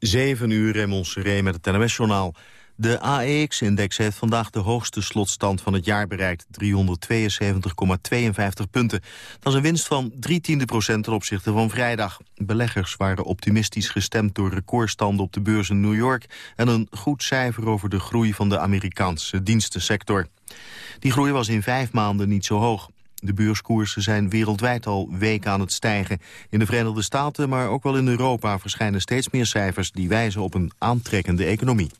7 uur in met het NMS-journaal. De AEX-index heeft vandaag de hoogste slotstand van het jaar bereikt, 372,52 punten. Dat is een winst van 3 tiende procent ten opzichte van vrijdag. Beleggers waren optimistisch gestemd door recordstanden op de beurs in New York... en een goed cijfer over de groei van de Amerikaanse dienstensector. Die groei was in vijf maanden niet zo hoog. De beurskoersen zijn wereldwijd al weken aan het stijgen. In de Verenigde Staten, maar ook wel in Europa... verschijnen steeds meer cijfers die wijzen op een aantrekkende economie.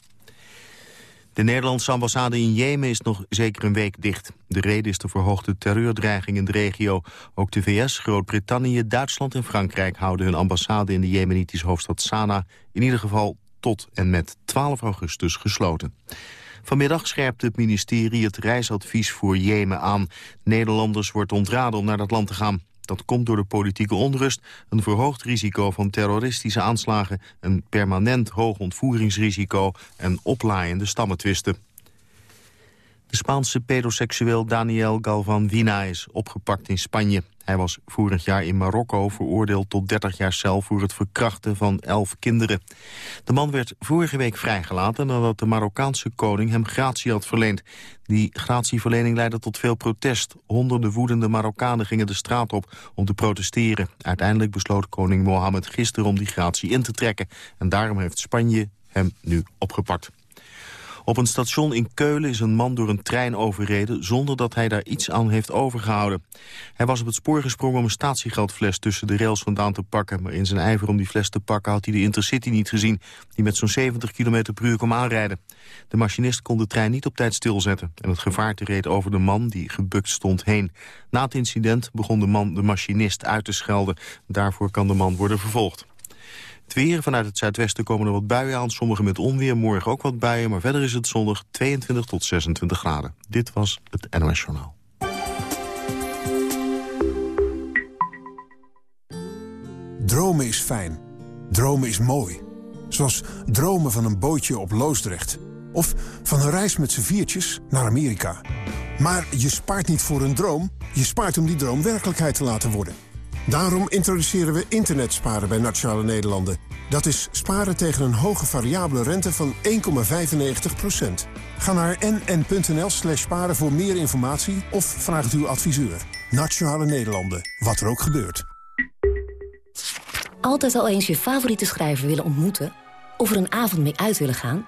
De Nederlandse ambassade in Jemen is nog zeker een week dicht. De reden is de verhoogde terreurdreiging in de regio. Ook de VS, Groot-Brittannië, Duitsland en Frankrijk... houden hun ambassade in de jemenitische hoofdstad Sanaa... in ieder geval tot en met 12 augustus gesloten. Vanmiddag scherpt het ministerie het reisadvies voor Jemen aan. Nederlanders wordt ontraden om naar dat land te gaan. Dat komt door de politieke onrust, een verhoogd risico van terroristische aanslagen... een permanent hoog ontvoeringsrisico en oplaaiende stammetwisten. De Spaanse pedoseksueel Daniel Galvan Vina is opgepakt in Spanje. Hij was vorig jaar in Marokko veroordeeld tot 30 jaar cel voor het verkrachten van 11 kinderen. De man werd vorige week vrijgelaten nadat de Marokkaanse koning hem gratie had verleend. Die gratieverlening leidde tot veel protest. Honderden woedende Marokkanen gingen de straat op om te protesteren. Uiteindelijk besloot koning Mohammed gisteren om die gratie in te trekken. En daarom heeft Spanje hem nu opgepakt. Op een station in Keulen is een man door een trein overreden... zonder dat hij daar iets aan heeft overgehouden. Hij was op het spoor gesprongen om een statiegeldfles tussen de rails vandaan te pakken. Maar in zijn ijver om die fles te pakken had hij de Intercity niet gezien... die met zo'n 70 km per uur kwam aanrijden. De machinist kon de trein niet op tijd stilzetten... en het gevaarte reed over de man die gebukt stond heen. Na het incident begon de man de machinist uit te schelden. Daarvoor kan de man worden vervolgd. Het weer, vanuit het zuidwesten komen er wat buien aan. Sommige met onweer, morgen ook wat buien. Maar verder is het zondag 22 tot 26 graden. Dit was het NOS Journaal. Dromen is fijn. Dromen is mooi. Zoals dromen van een bootje op Loosdrecht. Of van een reis met z'n viertjes naar Amerika. Maar je spaart niet voor een droom. Je spaart om die droom werkelijkheid te laten worden. Daarom introduceren we internetsparen bij Nationale Nederlanden. Dat is sparen tegen een hoge variabele rente van 1,95%. Ga naar nn.nl slash sparen voor meer informatie of vraag het uw adviseur. Nationale Nederlanden, wat er ook gebeurt. Altijd al eens je favoriete schrijver willen ontmoeten? Of er een avond mee uit willen gaan?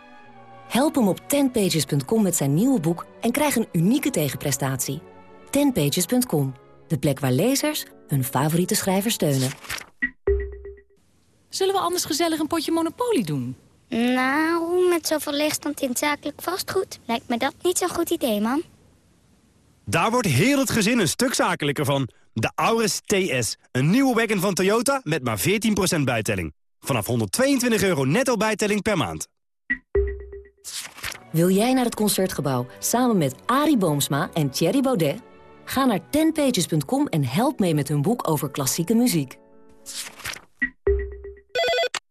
Help hem op 10pages.com met zijn nieuwe boek en krijg een unieke tegenprestatie. 10pages.com, de plek waar lezers hun favoriete schrijver steunen. Zullen we anders gezellig een potje Monopoly doen? Nou, met zoveel leegstand in zakelijk vastgoed... lijkt me dat niet zo'n goed idee, man. Daar wordt heel het gezin een stuk zakelijker van. De Auris TS, een nieuwe wagon van Toyota met maar 14% bijtelling. Vanaf 122 euro netto bijtelling per maand. Wil jij naar het Concertgebouw samen met Arie Boomsma en Thierry Baudet? Ga naar tenpages.com en help mee met hun boek over klassieke muziek.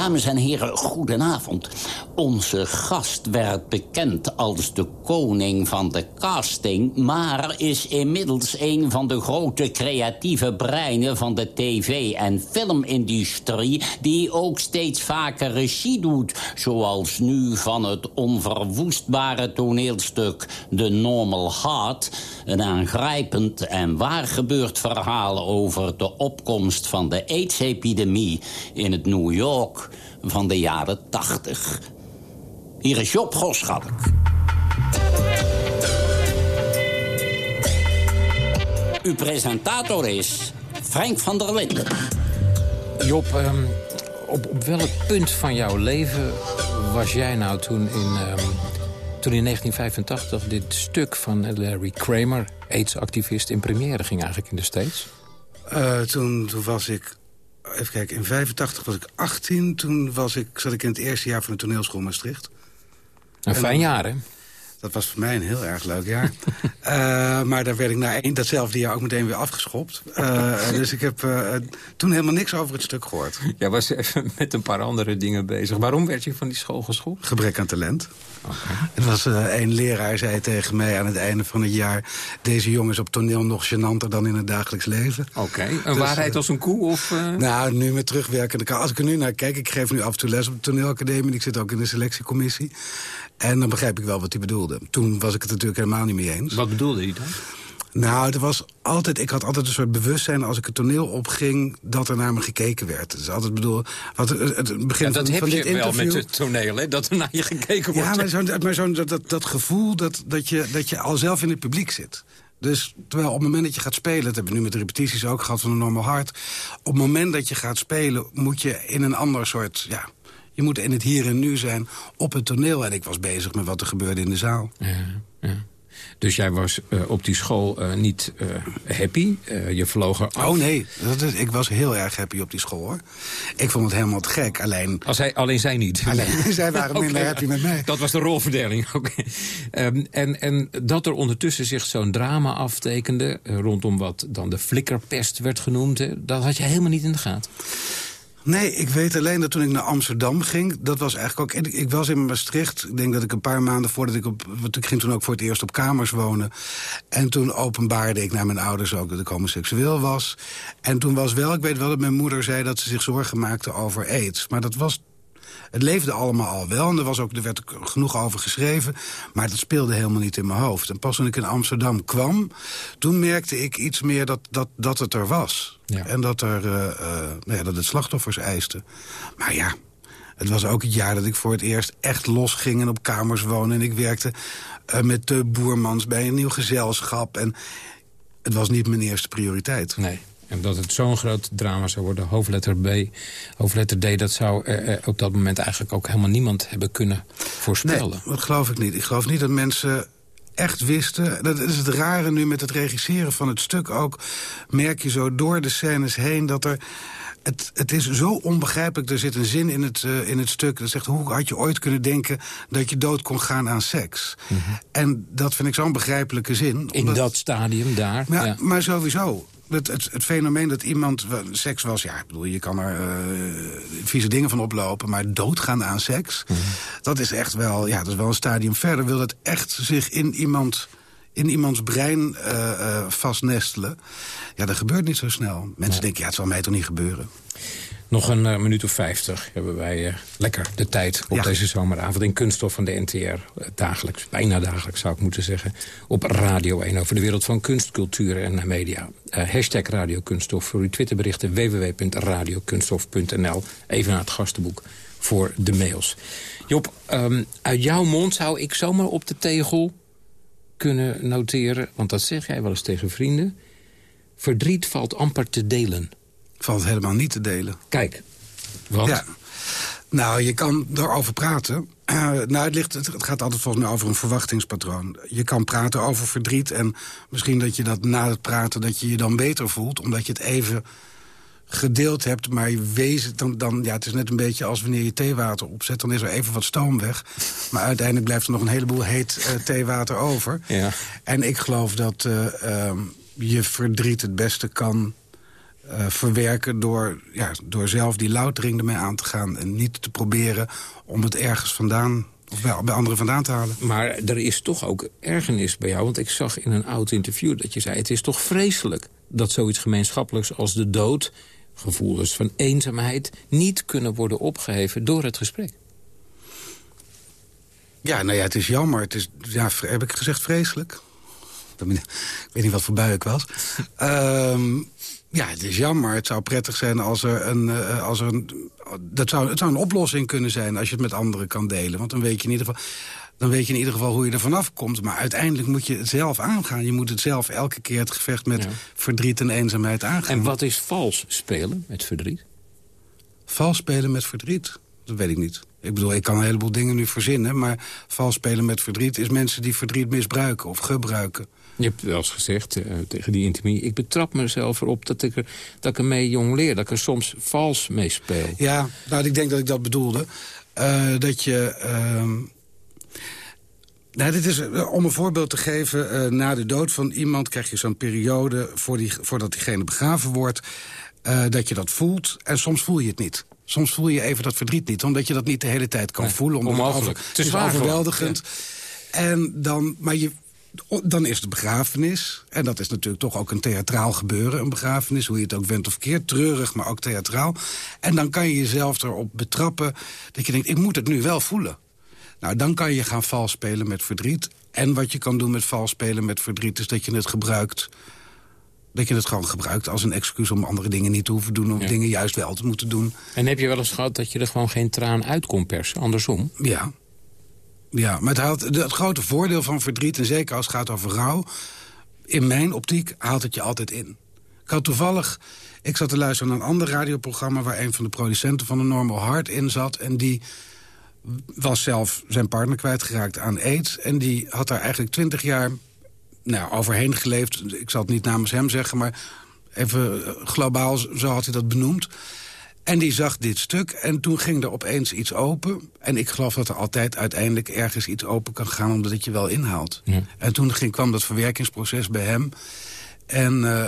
Dames en heren, goedenavond. Onze gast werd bekend als de koning van de casting... maar is inmiddels een van de grote creatieve breinen... van de tv- en filmindustrie... die ook steeds vaker regie doet. Zoals nu van het onverwoestbare toneelstuk The Normal Heart... een aangrijpend en waargebeurd verhaal... over de opkomst van de AIDS-epidemie in het New York van de jaren 80. Hier is Job Goschalk. Uw presentator is Frank van der Linden. Job, ehm, op, op welk punt van jouw leven was jij nou toen in, ehm, toen in 1985 dit stuk van Larry Kramer... AIDS-activist in première ging eigenlijk in de States? Uh, toen, toen was ik... Even kijken, in 85 was ik 18. Toen was ik, zat ik in het eerste jaar van de toneelschool Maastricht. Een fijn jaar, hè? Dat was voor mij een heel erg leuk jaar. uh, maar daar werd ik na één, datzelfde jaar ook meteen weer afgeschopt. Uh, dus ik heb uh, toen helemaal niks over het stuk gehoord. Jij was even met een paar andere dingen bezig. Waarom werd je van die school geschopt? Gebrek aan talent. Okay. Het was een leraar zei tegen mij aan het einde van het jaar... deze jongens op toneel nog gênanter dan in het dagelijks leven. Oké, okay. een dus, waarheid als een koe? Of, Nou, nu met terugwerkende Als ik er nu naar kijk, ik geef nu af en toe les op de toneelacademie... ik zit ook in de selectiecommissie. En dan begrijp ik wel wat hij bedoelde. Toen was ik het natuurlijk helemaal niet mee eens. Wat bedoelde hij dan? Nou, het was altijd, ik had altijd een soort bewustzijn als ik het toneel opging... dat er naar me gekeken werd. Dus altijd bedoel, wat, het begin ja, dat van, heb van je dit interview, wel met het toneel, hè? dat er naar je gekeken wordt. Ja, maar, zo, maar zo, dat, dat, dat gevoel dat, dat, je, dat je al zelf in het publiek zit. Dus terwijl op het moment dat je gaat spelen... dat hebben we nu met de repetities ook gehad van een normal hart... op het moment dat je gaat spelen moet je in een ander soort... Ja, je moet in het hier en nu zijn op het toneel. En ik was bezig met wat er gebeurde in de zaal. Ja, ja. Dus jij was uh, op die school uh, niet uh, happy? je vloog er af? Oh nee, dat is, ik was heel erg happy op die school hoor. Ik vond het helemaal te gek, alleen... Als hij, alleen zij niet? Alleen zij waren minder happy met mij. Dat was de rolverdeling, oké. Okay. Um, en, en dat er ondertussen zich zo'n drama aftekende... rondom wat dan de flikkerpest werd genoemd... Hè, dat had je helemaal niet in de gaten. Nee, ik weet alleen dat toen ik naar Amsterdam ging... dat was eigenlijk ook... Ik was in Maastricht. Ik denk dat ik een paar maanden voordat ik op... Want ik ging toen ook voor het eerst op kamers wonen. En toen openbaarde ik naar mijn ouders ook dat ik homoseksueel was. En toen was wel... Ik weet wel dat mijn moeder zei dat ze zich zorgen maakte over aids. Maar dat was het leefde allemaal al wel en er, was ook, er werd genoeg over geschreven. Maar dat speelde helemaal niet in mijn hoofd. En pas toen ik in Amsterdam kwam, toen merkte ik iets meer dat, dat, dat het er was. Ja. En dat, er, uh, uh, nou ja, dat het slachtoffers eiste. Maar ja, het was ook het jaar dat ik voor het eerst echt losging en op kamers woonde. En ik werkte uh, met de boermans bij een nieuw gezelschap. En het was niet mijn eerste prioriteit. Nee. En dat het zo'n groot drama zou worden, hoofdletter B, hoofdletter D... dat zou uh, op dat moment eigenlijk ook helemaal niemand hebben kunnen voorspellen. Nee, dat geloof ik niet. Ik geloof niet dat mensen echt wisten. Dat is het rare nu met het regisseren van het stuk ook. Merk je zo door de scènes heen dat er... Het, het is zo onbegrijpelijk. Er zit een zin in het, uh, in het stuk. Dat zegt, hoe had je ooit kunnen denken dat je dood kon gaan aan seks? Mm -hmm. En dat vind ik zo'n begrijpelijke zin. Omdat, in dat stadium daar? Maar, ja. maar sowieso. Het, het, het, fenomeen dat iemand seks was... ja, ik bedoel, je kan er uh, vieze dingen van oplopen... maar doodgaan aan seks, mm -hmm. dat is echt wel... ja, dat is wel een stadium verder. Wil het echt zich in iemand in iemands brein uh, uh, vastnestelen. Ja, dat gebeurt niet zo snel. Mensen denken, ja, het zal mij toch niet gebeuren. Nog een uh, minuut of vijftig hebben wij uh, lekker de tijd op ja. deze zomeravond... in Kunststof van de NTR, uh, dagelijks, bijna dagelijks zou ik moeten zeggen... op Radio 1 over de wereld van kunst, cultuur en media. hashtag Radio Kunststof voor uw Twitterberichten www.radiokunststof.nl. Even naar het gastenboek voor de mails. Job, um, uit jouw mond zou ik zomaar op de tegel kunnen noteren... want dat zeg jij wel eens tegen vrienden... verdriet valt amper te delen valt helemaal niet te delen. Kijk, wat? Ja. Nou, je kan erover praten. Uh, nou, het, ligt, het gaat altijd volgens mij over een verwachtingspatroon. Je kan praten over verdriet en misschien dat je dat na het praten... dat je je dan beter voelt, omdat je het even gedeeld hebt... maar je wezen, dan, dan, ja, het is net een beetje als wanneer je theewater opzet... dan is er even wat stoom weg. Maar uiteindelijk blijft er nog een heleboel heet uh, theewater over. Ja. En ik geloof dat uh, uh, je verdriet het beste kan uh, verwerken door, ja, door zelf die loutering ermee aan te gaan... en niet te proberen om het ergens vandaan of bij, bij anderen vandaan te halen. Maar er is toch ook ergernis bij jou. Want ik zag in een oud interview dat je zei... het is toch vreselijk dat zoiets gemeenschappelijks als de dood... gevoelens van eenzaamheid niet kunnen worden opgeheven door het gesprek. Ja, nou ja, het is jammer. Het is, ja, heb ik gezegd vreselijk? Ik weet niet wat voor bui ik was. um, ja, het is jammer. Het zou prettig zijn als er een... Uh, als er een dat zou, het zou een oplossing kunnen zijn als je het met anderen kan delen. Want dan weet je in ieder geval dan weet je in ieder geval hoe je er vanaf komt. Maar uiteindelijk moet je het zelf aangaan. Je moet het zelf elke keer het gevecht met ja. verdriet en eenzaamheid aangaan. En wat is vals spelen met verdriet? Vals spelen met verdriet? Dat weet ik niet. Ik bedoel, ik kan een heleboel dingen nu verzinnen... maar vals spelen met verdriet is mensen die verdriet misbruiken of gebruiken. Je hebt wel eens gezegd uh, tegen die intimie... ik betrap mezelf erop dat ik, er, dat ik ermee jong leer. Dat ik er soms vals mee speel. Ja, nou, ik denk dat ik dat bedoelde. Uh, dat je... Uh, nou, dit is, uh, om een voorbeeld te geven, na de dood van iemand... krijg je zo'n periode voor die, voordat diegene begraven wordt... dat je dat voelt en soms voel je het niet. Soms voel je even dat verdriet niet, omdat je dat niet de hele tijd kan nee, voelen. Omdat onmogelijk. Het, het is overweldigend. Ja. En dan, maar je, dan is de begrafenis. En dat is natuurlijk toch ook een theatraal gebeuren, een begrafenis. Hoe je het ook went of keert. Treurig, maar ook theatraal. En dan kan je jezelf erop betrappen dat je denkt, ik moet het nu wel voelen. Nou, dan kan je gaan vals spelen met verdriet. En wat je kan doen met vals spelen met verdriet... is dat je het gebruikt dat je het gewoon gebruikt als een excuus om andere dingen niet te hoeven doen... of ja. dingen juist wel te moeten doen. En heb je wel eens gehad dat je er gewoon geen traan uit kon persen, andersom? Ja. Ja, maar het, het grote voordeel van verdriet, en zeker als het gaat over rouw... in mijn optiek haalt het je altijd in. Ik had toevallig... Ik zat te luisteren naar een ander radioprogramma... waar een van de producenten van de Normal Heart in zat... en die was zelf zijn partner kwijtgeraakt aan aids... en die had daar eigenlijk twintig jaar nou, overheen geleefd. Ik zal het niet namens hem zeggen, maar even globaal, zo had hij dat benoemd. En die zag dit stuk en toen ging er opeens iets open. En ik geloof dat er altijd uiteindelijk ergens iets open kan gaan... omdat het je wel inhaalt. Ja. En toen ging, kwam dat verwerkingsproces bij hem. En, uh,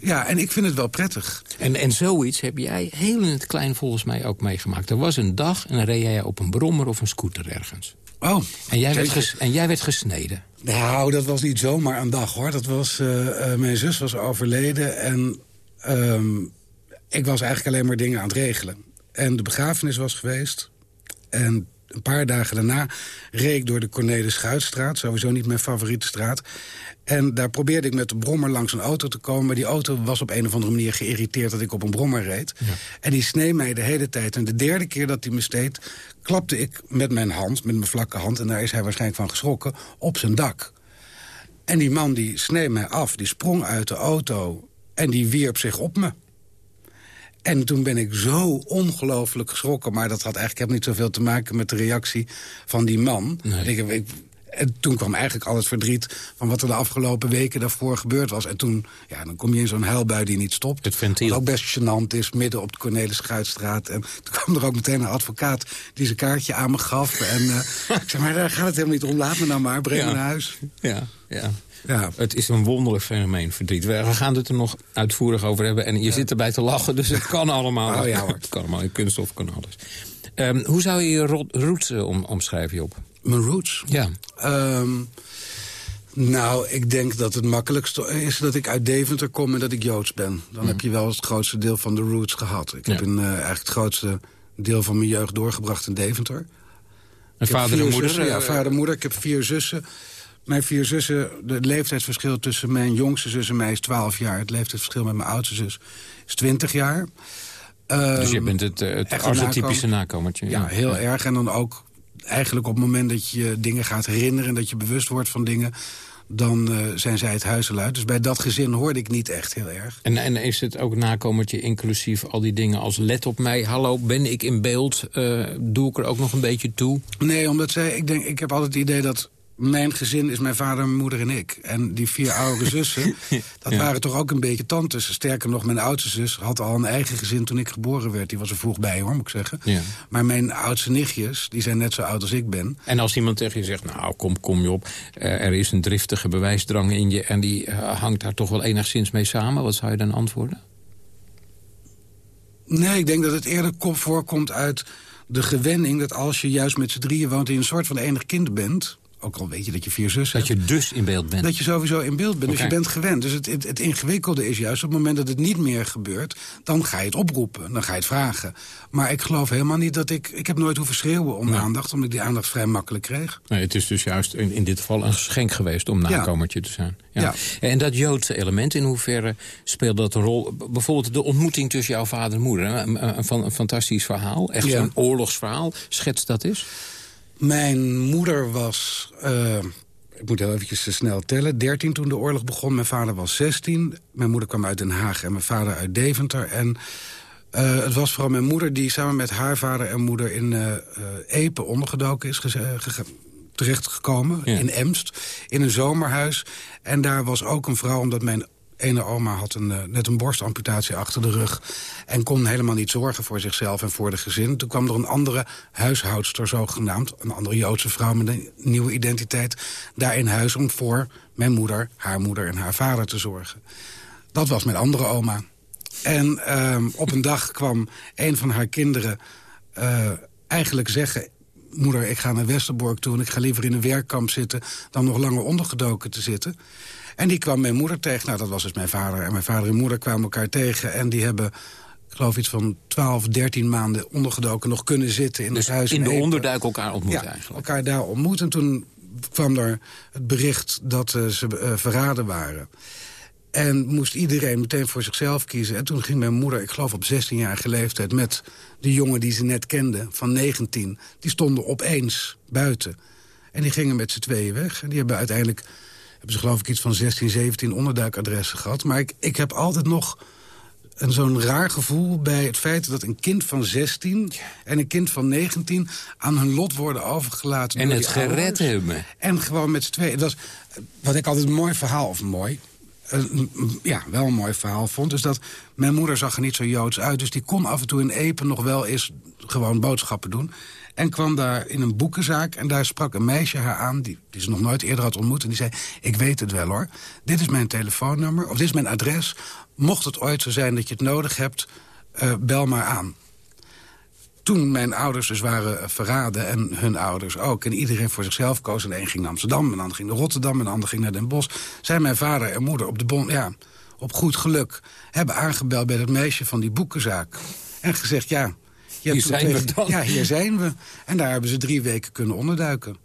ja, en ik vind het wel prettig. En, en zoiets heb jij heel in het klein volgens mij ook meegemaakt. Er was een dag en dan reed jij op een brommer of een scooter ergens. Oh, en jij, werd ges, en jij werd gesneden. Nou, dat was niet zomaar een dag, hoor. Dat was, uh, uh, mijn zus was overleden en um, ik was eigenlijk alleen maar dingen aan het regelen. En de begrafenis was geweest. En een paar dagen daarna reed ik door de Cornelis Schuitstraat. Sowieso niet mijn favoriete straat. En daar probeerde ik met de brommer langs een auto te komen. Maar die auto was op een of andere manier geïrriteerd dat ik op een brommer reed. Ja. En die sneed mij de hele tijd. En de derde keer dat hij me steed, klapte ik met mijn hand, met mijn vlakke hand... en daar is hij waarschijnlijk van geschrokken, op zijn dak. En die man die sneed mij af, die sprong uit de auto... en die wierp zich op me. En toen ben ik zo ongelooflijk geschrokken. Maar dat had eigenlijk helemaal niet zoveel te maken met de reactie van die man. Nee. Ik, ik, en toen kwam eigenlijk al het verdriet van wat er de afgelopen weken daarvoor gebeurd was. En toen, ja, dan kom je in zo'n huilbui die niet stopt. Het ventiel. Wat ook best gênant is, midden op de Cornelis Schuitstraat. En toen kwam er ook meteen een advocaat die zijn kaartje aan me gaf. En uh, ik zei, maar daar gaat het helemaal niet om. Laat me nou maar, breng ja. me naar huis. Ja, ja. Ja. Het is een wonderlijk fenomeen, verdriet. We gaan het er nog uitvoerig over hebben. En je ja. zit erbij te lachen, dus het kan allemaal. Oh, ja, hoor. Het kan allemaal, in kunststof kan alles. Um, hoe zou je je roots uh, om, omschrijven, Job? Mijn roots? Ja. Um, nou, ik denk dat het makkelijkste is dat ik uit Deventer kom en dat ik Joods ben. Dan ja. heb je wel het grootste deel van de roots gehad. Ik ja. heb in, uh, eigenlijk het grootste deel van mijn jeugd doorgebracht in Deventer. En vader en moeder? Zussen, ja, vader en moeder. Ik heb vier zussen. Mijn vier zussen, de leeftijdsverschil tussen mijn jongste zus en mij is 12 jaar. Het leeftijdsverschil met mijn oudste zus is 20 jaar. Dus je bent het, het archetypische nakomertje. Ja, ja, heel erg. En dan ook eigenlijk op het moment dat je dingen gaat herinneren... en dat je bewust wordt van dingen dan uh, zijn zij het huis al uit. Dus bij dat gezin hoorde ik niet echt heel erg. En, en is het ook nakomertje inclusief al die dingen als let op mij... hallo, ben ik in beeld, uh, doe ik er ook nog een beetje toe? Nee, omdat zij, ik, denk, ik heb altijd het idee dat mijn gezin is mijn vader, mijn moeder en ik. En die vier oudere zussen, dat ja. waren toch ook een beetje tantes. Sterker nog, mijn oudste zus had al een eigen gezin toen ik geboren werd. Die was er vroeg bij, hoor, moet ik zeggen. Ja. Maar mijn oudste nichtjes, die zijn net zo oud als ik ben. En als iemand tegen je zegt, nou, kom, kom je op. Uh, er is een driftige bewijsdrang in je... en die uh, hangt daar toch wel enigszins mee samen. Wat zou je dan antwoorden? Nee, ik denk dat het eerder voorkomt uit de gewenning... dat als je juist met z'n drieën woont en je een soort van enig kind bent ook al weet je dat je vier zussen Dat je dus in beeld bent. Dat je sowieso in beeld bent. Okay. Dus je bent gewend. Dus het, het, het, ingewikkelde is juist op het moment dat het niet meer gebeurt... dan ga je het oproepen, dan ga je het vragen. Maar ik geloof helemaal niet dat ik... Ik heb nooit hoeven schreeuwen om nee. aandacht, omdat ik die aandacht vrij makkelijk kreeg. Nee, het is dus juist in, in dit geval een geschenk geweest om nakomertje ja. te zijn. Ja. ja. En dat Joodse element, in hoeverre speelt dat een rol? Bijvoorbeeld de ontmoeting tussen jouw vader en moeder. Een, een, een, een fantastisch verhaal, echt ja. zo'n oorlogsverhaal. Schets dat eens. Mijn moeder was, uh, ik moet heel eventjes snel tellen, 13 toen de oorlog begon. Mijn vader was 16. Mijn moeder kwam uit Den Haag en mijn vader uit Deventer. En Uh, het was vooral mijn moeder die samen met haar vader en moeder... in uh, uh, Epe ondergedoken is terechtgekomen, in Emst, in een zomerhuis. En daar was ook een vrouw, omdat mijn ene oma had een, net een borstamputatie achter de rug... en kon helemaal niet zorgen voor zichzelf en voor de gezin. Toen kwam er een andere huishoudster, zogenaamd... een andere Joodse vrouw met een nieuwe identiteit... daar in huis om voor mijn moeder, haar moeder en haar vader te zorgen. Dat was mijn andere oma. En uh, op een dag kwam een van haar kinderen uh, eigenlijk zeggen... moeder, ik ga naar Westerbork toe en ik ga liever in een werkkamp zitten... dan nog langer ondergedoken te zitten. En die kwam mijn moeder tegen. Nou, dat was dus mijn vader. En mijn vader en moeder kwamen elkaar tegen. En die hebben, ik geloof iets van 12, 13 maanden ondergedoken... nog kunnen zitten in dus het huis. in de onderduik elkaar ontmoet ja, eigenlijk? elkaar daar ontmoet. En toen kwam er het bericht dat uh, ze uh, verraden waren... En moest iedereen meteen voor zichzelf kiezen. En toen ging mijn moeder, ik geloof op 16-jarige leeftijd... met de jongen die ze net kende, van 19... die stonden opeens buiten. En die gingen met z'n tweeën weg. En die hebben uiteindelijk, hebben ze geloof ik iets van 16, 17 onderduikadressen gehad. Maar ik, ik heb altijd nog zo'n raar gevoel bij het feit dat een kind van 16 en een kind van 19 aan hun lot worden overgelaten. En het gered hebben. En gewoon met z'n tweeën. Het was wat ik altijd een mooi verhaal, of mooi, ja, wel een mooi verhaal vond... is dat mijn moeder zag er niet zo Joods uit... dus die kon af en toe in Epen nog wel eens gewoon boodschappen doen. En kwam daar in een boekenzaak en daar sprak een meisje haar aan... Die, die ze nog nooit eerder had ontmoet en die zei... ik weet het wel hoor, dit is mijn telefoonnummer of dit is mijn adres. Mocht het ooit zo zijn dat je het nodig hebt, uh, bel maar aan toen mijn ouders dus waren verraden en hun ouders ook... en iedereen voor zichzelf koos, en een ging naar Amsterdam... en de ander ging naar Rotterdam en de ander ging naar Den Bosch... zijn mijn vader en moeder op de bon, ja, op goed geluk... hebben aangebeld bij dat meisje van die boekenzaak. En gezegd, ja... Hier zijn we dan. Ja, hier zijn we. En daar hebben ze drie weken kunnen onderduiken.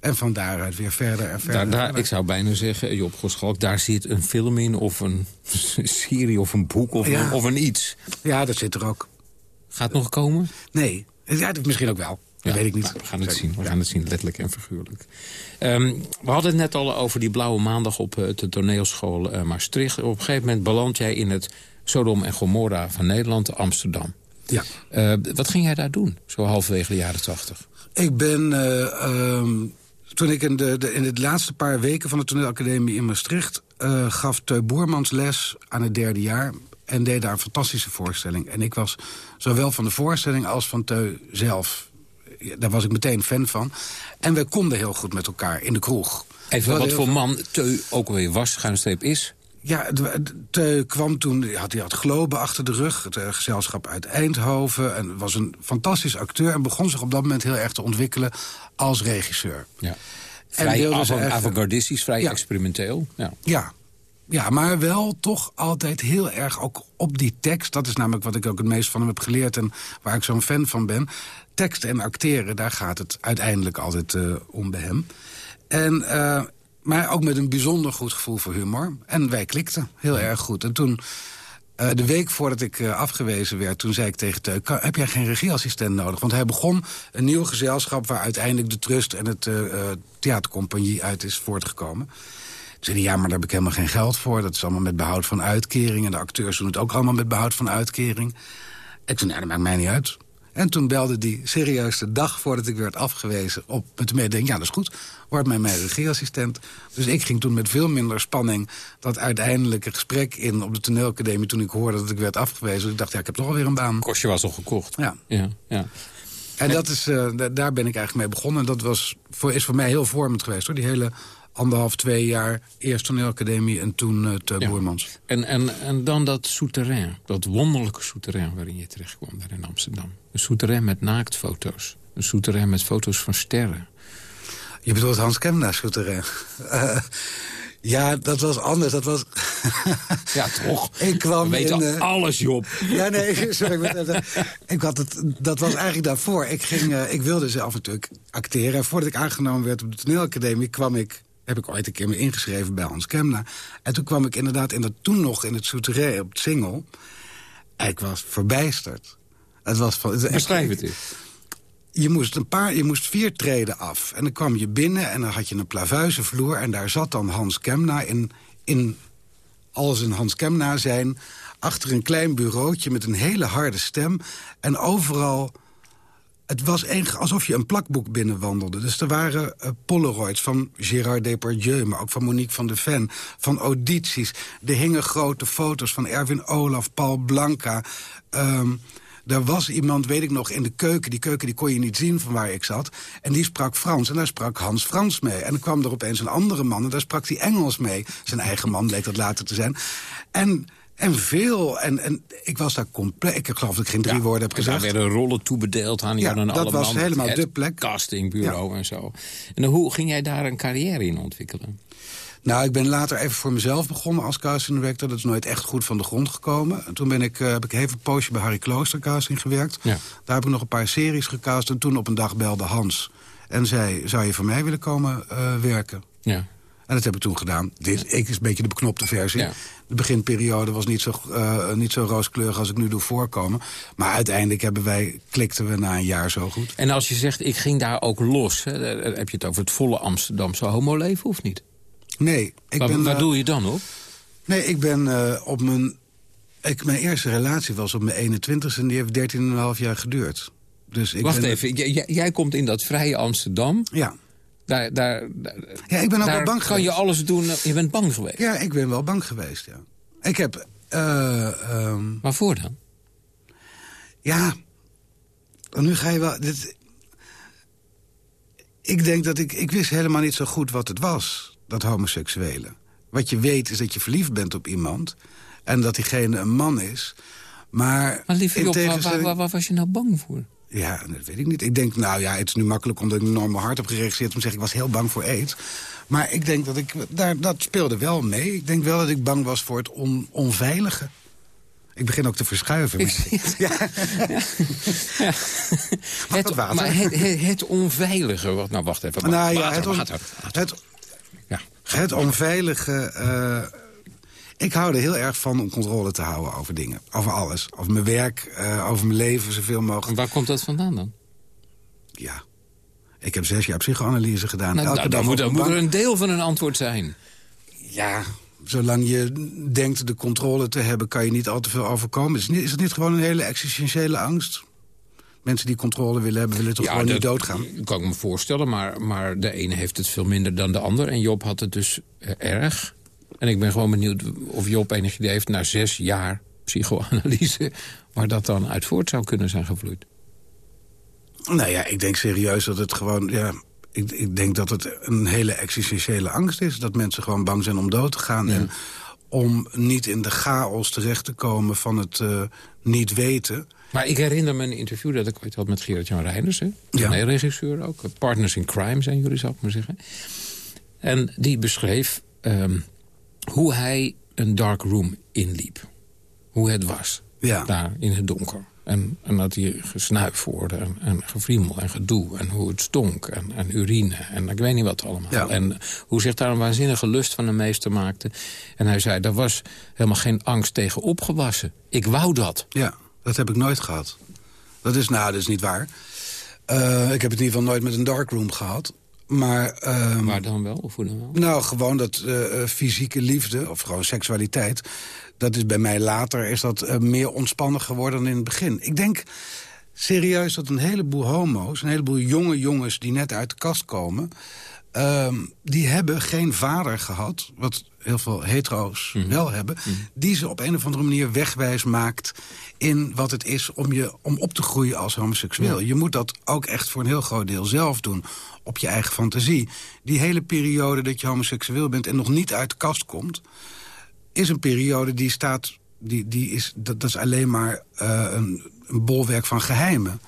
En van daaruit weer verder en verder. Daar, daar, ik zou bijna zeggen, Job Goschalk, daar zit een film in... of een serie of een boek of, Ja. een, of een iets. Ja, dat zit er ook. Gaat het nog komen? Nee, ja, dat misschien ook wel. Dat weet ik niet. maar We gaan het zien. We gaan het zien, letterlijk en figuurlijk. Ehm, we hadden het net al over die blauwe maandag op eh, de toneelschool eh, Maastricht. Op een gegeven moment beland jij in het Sodom en Gomorra van Nederland, Amsterdam. Ja. Eh, wat ging jij daar doen, zo halverwege de jaren tachtig? Ik ben, eh, ehm, toen ik in de, de, in de laatste paar weken van de toneelacademie in Maastricht... eh, gaf Teu Boermans les aan het derde jaar en deed daar een fantastische voorstelling. En ik was zowel van de voorstelling als van Teu zelf. Daar was ik meteen fan van. En we konden heel goed met elkaar in de kroeg. Even wat voor man Teu ook alweer was, schuine streep is. Ja, de- Teu kwam toen, hij had, hij had Globe achter de rug, het eh, gezelschap uit Eindhoven... en was een fantastisch acteur en begon zich op dat moment heel erg te ontwikkelen als regisseur. Ja. Vrij avant-gardistisch, vrij Ja. experimenteel. Ja. Ja. ja, maar wel toch altijd heel erg ook op die tekst. Dat is namelijk wat ik ook het meest van hem heb geleerd... en waar ik zo'n fan van ben. Teksten en acteren, daar gaat het uiteindelijk altijd eh, om bij hem. En, eh, maar ook met een bijzonder goed gevoel voor humor. En wij klikten heel erg goed. En toen... eh, de week voordat ik eh, afgewezen werd, toen zei ik tegen Teuk... "Kan- heb jij geen regieassistent nodig? Want hij begon een nieuw gezelschap... waar uiteindelijk de Trust en het eh, theatercompagnie uit is voortgekomen. Toen zei hij, ja, maar daar heb ik helemaal geen geld voor. Dat is allemaal met behoud van uitkering. En de acteurs doen het ook allemaal met behoud van uitkering. Ik zei, nou, dat maakt mij niet uit. En toen belde die serieus de dag voordat ik werd afgewezen op met de mededeling... ja, dat is goed, word mij mijn regieassistent. Dus ik ging toen met veel minder spanning dat uiteindelijke gesprek in... op de toneelacademie toen ik hoorde dat ik werd afgewezen. Dus ik dacht, ja, ik heb toch alweer een baan. Kostje was al gekocht. Ja. Ja, ja. En dat is, eh, da- daar ben ik eigenlijk mee begonnen. En dat was voor, is voor mij heel vormend geweest, hoor. Die hele anderhalf, twee jaar, eerst toneelacademie en toen het uh, Ja. Boermans. En, en, en dan dat souterrain, dat wonderlijke souterrain waarin je terecht kwam daar in Amsterdam. Een souterrain met naaktfoto's. Een souterrain met foto's van sterren. Je bedoelt Hans Kemna souterrain. Eh, ja, dat was anders. Dat was... Ja, toch? ik kwam We in... eh, alles, Job. Ja, nee, sorry. ik had het, dat was eigenlijk daarvoor. Ik, ging, eh, ik wilde zelf natuurlijk acteren. En voordat ik aangenomen werd op de toneelacademie... kwam ik, heb ik ooit een keer me ingeschreven bij Hans Kemna. En toen kwam ik inderdaad in dat, toen nog in het souterrain op het Singel. En ik was verbijsterd. Het was van, het- Beschrijf het eens. je moest, een paar, je moest vier treden af. En dan kwam je binnen en dan had je een plavuizenvloer... en daar zat dan Hans Kemna in, in als een Hans Kemna zijn... achter een klein bureautje met een hele harde stem... en overal het was alsof je een plakboek binnenwandelde. Dus er waren uh, polaroids van Gérard Depardieu... maar ook van Monique van de Ven, van audities. Er hingen grote foto's van Erwin Olaf, Paul Blanca... Um, er was iemand, weet ik nog, in de keuken. Die keuken die kon je niet zien van waar ik zat. En die sprak Frans. En daar sprak Hans Frans mee. En dan kwam er opeens een andere man. En daar sprak hij Engels mee. Zijn eigen man bleek dat later te zijn. En en veel. En, en ik was daar compleet... Ik geloof dat ik geen drie woorden heb gezegd. Daar werden rollen toebedeeld aan ja, aan dat was helemaal de plek. castingbureau en zo. En hoe ging jij daar een carrière in ontwikkelen? Nou, ik ben later even voor mezelf begonnen als casting director. Dat is nooit echt goed van de grond gekomen. toen ben ik, uh, heb ik even een poosje bij Harry Klooster casting gewerkt. Ja. Daar heb ik nog een paar series gecast. En toen op een dag belde Hans en zei... zou je voor mij willen komen uh, werken? Ja. En dat heb ik toen gedaan. Dit ik is een beetje de beknopte versie. Ja. De beginperiode was niet zo, uh, niet zo rooskleurig als ik nu doe voorkomen. Maar uiteindelijk hebben wij, klikten we na een jaar zo goed. En als je zegt, ik ging daar ook los... Hè, heb je het over het volle Amsterdamse homoleven of niet? Nee. Ik waar, ben, waar doe je dan op? Nee, ik ben uh, op mijn... Ik, mijn eerste relatie was op mijn 21ste en die heeft 13,5 jaar geduurd. Dus ik Wacht even, jij, jij komt in dat vrije Amsterdam... Ja. Daar, daar, ja, ik ben ook wel bang kan geweest. je alles doen. Je bent bang geweest. Ja, ik ben wel bang geweest, ja. Ik heb... Uh, um... Waarvoor dan? Ja, nu ga je wel... Dit... Ik denk dat ik... Ik wist helemaal niet zo goed wat het was, dat homoseksuele. Wat je weet is dat je verliefd bent op iemand... en dat diegene een man is. Maar, maar lieve Job, waar, waar, waar was je nou bang voor? Ja, dat weet ik niet. Ik denk, nou ja, het is nu makkelijk omdat ik enorm mijn hart heb geregisseerd... om te zeggen, ik was heel bang voor aids. Maar ik denk dat ik, daar, dat speelde wel mee. Ik denk wel dat ik bang was voor het on, onveilige. Ik begin ook te verschuiven. Ik, ja. ja. ja. Het, maar het, het, het, onveilige... Nou, wacht even. Nou, ja, het, on, water, water. Het, ja. het onveilige... Uh, ik hou er heel erg van om controle te houden over dingen. Over alles. Over mijn werk, uh, over mijn leven, zoveel mogelijk. En waar komt dat vandaan dan? Ja. Ik heb zes jaar psychoanalyse gedaan. Nou, Elke nou, dan moet, dan er een deel van een antwoord zijn. Ja, zolang je denkt de controle te hebben... kan je niet al te veel overkomen. Is, niet, is het niet gewoon een hele existentiële angst? Mensen die controle willen hebben, willen toch ja, gewoon dat niet doodgaan? kan ik me voorstellen, maar, maar de ene heeft het veel minder dan de ander. En Job had het dus uh, erg. En ik ben gewoon benieuwd of Job enig idee heeft... na zes jaar psychoanalyse... waar dat dan uit voort zou kunnen zijn gevloeid. Nou ja, ik denk serieus dat het gewoon... Ja, ik, ik denk dat het een hele existentiële angst is. Dat mensen gewoon bang zijn om dood te gaan. Ja. En om niet in de chaos terecht te komen van het uh, niet weten. Maar ik herinner me een interview dat ik ooit had met Gerard-Jan Reinders. Hè? Ja. Een regisseur ook. Partners in Crime zijn jullie, zou ik maar zeggen. En die beschreef um, hoe hij een dark room inliep. Hoe het was. Ja. Daar in het donker. En, en dat hij gesnuif hoorde en, en gevriemel en gedoe. En hoe het stonk en, en urine en ik weet niet wat allemaal. Ja. En hoe zich daar een waanzinnige lust van de meester maakte. En hij zei, daar was helemaal geen angst tegen opgewassen. Ik wou dat. Ja, dat heb ik nooit gehad. Dat is, nou, dat is niet waar. Uh, ik heb het in ieder geval nooit met een darkroom gehad. Maar, uh, Waar dan wel? Of hoe dan wel? Nou, gewoon dat uh, fysieke liefde, of gewoon seksualiteit... dat is bij mij later is dat uh, meer ontspannen geworden dan in het begin. Ik denk serieus dat een heleboel homo's... een heleboel jonge jongens die net uit de kast komen... die hebben geen vader gehad... wat heel veel hetero's mm -hmm. wel hebben... -hmm. die ze op een of andere manier wegwijs maakt... in wat het is om, je, om op te groeien als homoseksueel. Ja. Je moet dat ook echt voor een heel groot deel zelf doen op je eigen fantasie. Die hele periode dat je homoseksueel bent en nog niet uit de kast komt... is een periode die staat... Die, die is, dat, dat is alleen maar uh, een, een bolwerk van geheimen.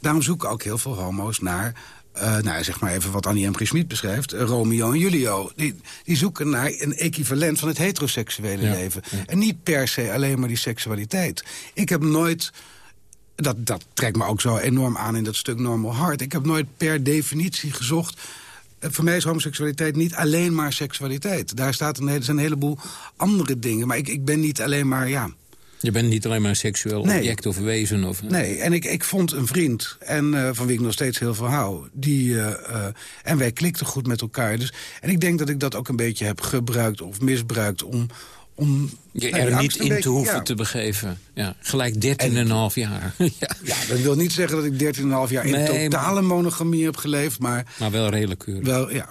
Daarom zoeken ook heel veel homo's naar... Uh, nou, zeg maar even wat Annie M. Schmid beschrijft... Uh, Romeo en Julio. Die, die zoeken naar een equivalent van het heteroseksuele ja, leven. Ja. En niet per se alleen maar die seksualiteit. Ik heb nooit dat, dat trekt me ook zo enorm aan in dat stuk Normal Heart. Ik heb nooit per definitie gezocht... Voor mij is homoseksualiteit niet alleen maar seksualiteit. Daar staat een, hele, zijn een heleboel andere dingen. Maar ik, ik ben niet alleen maar, ja... Je bent niet alleen maar een seksueel nee. object of wezen? Of, nee, en ik, ik vond een vriend, en uh, van wie ik nog steeds heel veel hou... Die, uh, uh, en wij klikten goed met elkaar. Dus, en ik denk dat ik dat ook een beetje heb gebruikt of misbruikt... om om Je nou, er niet in beetje- te hoeven ja. te begeven. Ja, gelijk 13,5 jaar. ja. Ja, dat wil niet zeggen dat ik 13,5 jaar in Nee, totale monogamie heb geleefd, maar Maar wel redelijk keurig. wel, ja.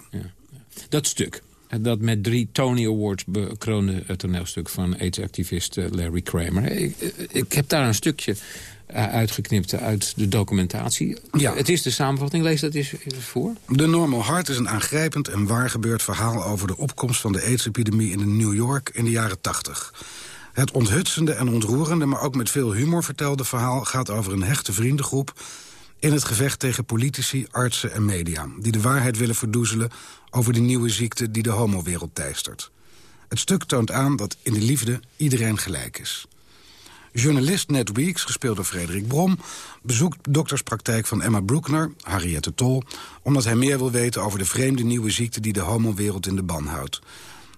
Dat stuk, eh, dat met drie Tony Awards bekroonde eh, toneelstuk van AIDS-activist eh, Larry Kramer. Ik, eh, ik heb daar een stukje uitgeknipt uit de documentatie. Ja. Het is de samenvatting, lees dat eens voor. The Normal Heart is een aangrijpend en waar gebeurd verhaal... over de opkomst van de AIDS-epidemie in New York in de jaren 80. Het onthutsende en ontroerende, maar ook met veel humor vertelde verhaal... gaat over een hechte vriendengroep in het gevecht tegen politici, artsen en media... die de waarheid willen verdoezelen over de nieuwe ziekte die de homowereld teistert. Het stuk toont aan dat in de liefde iedereen gelijk is. Journalist Ned Weeks, gespeeld door Frederik Brom... bezoekt dokterspraktijk van Emma Broekner, Harriette Tol... omdat hij meer wil weten over de vreemde nieuwe ziekte... die de homowereld in de ban houdt.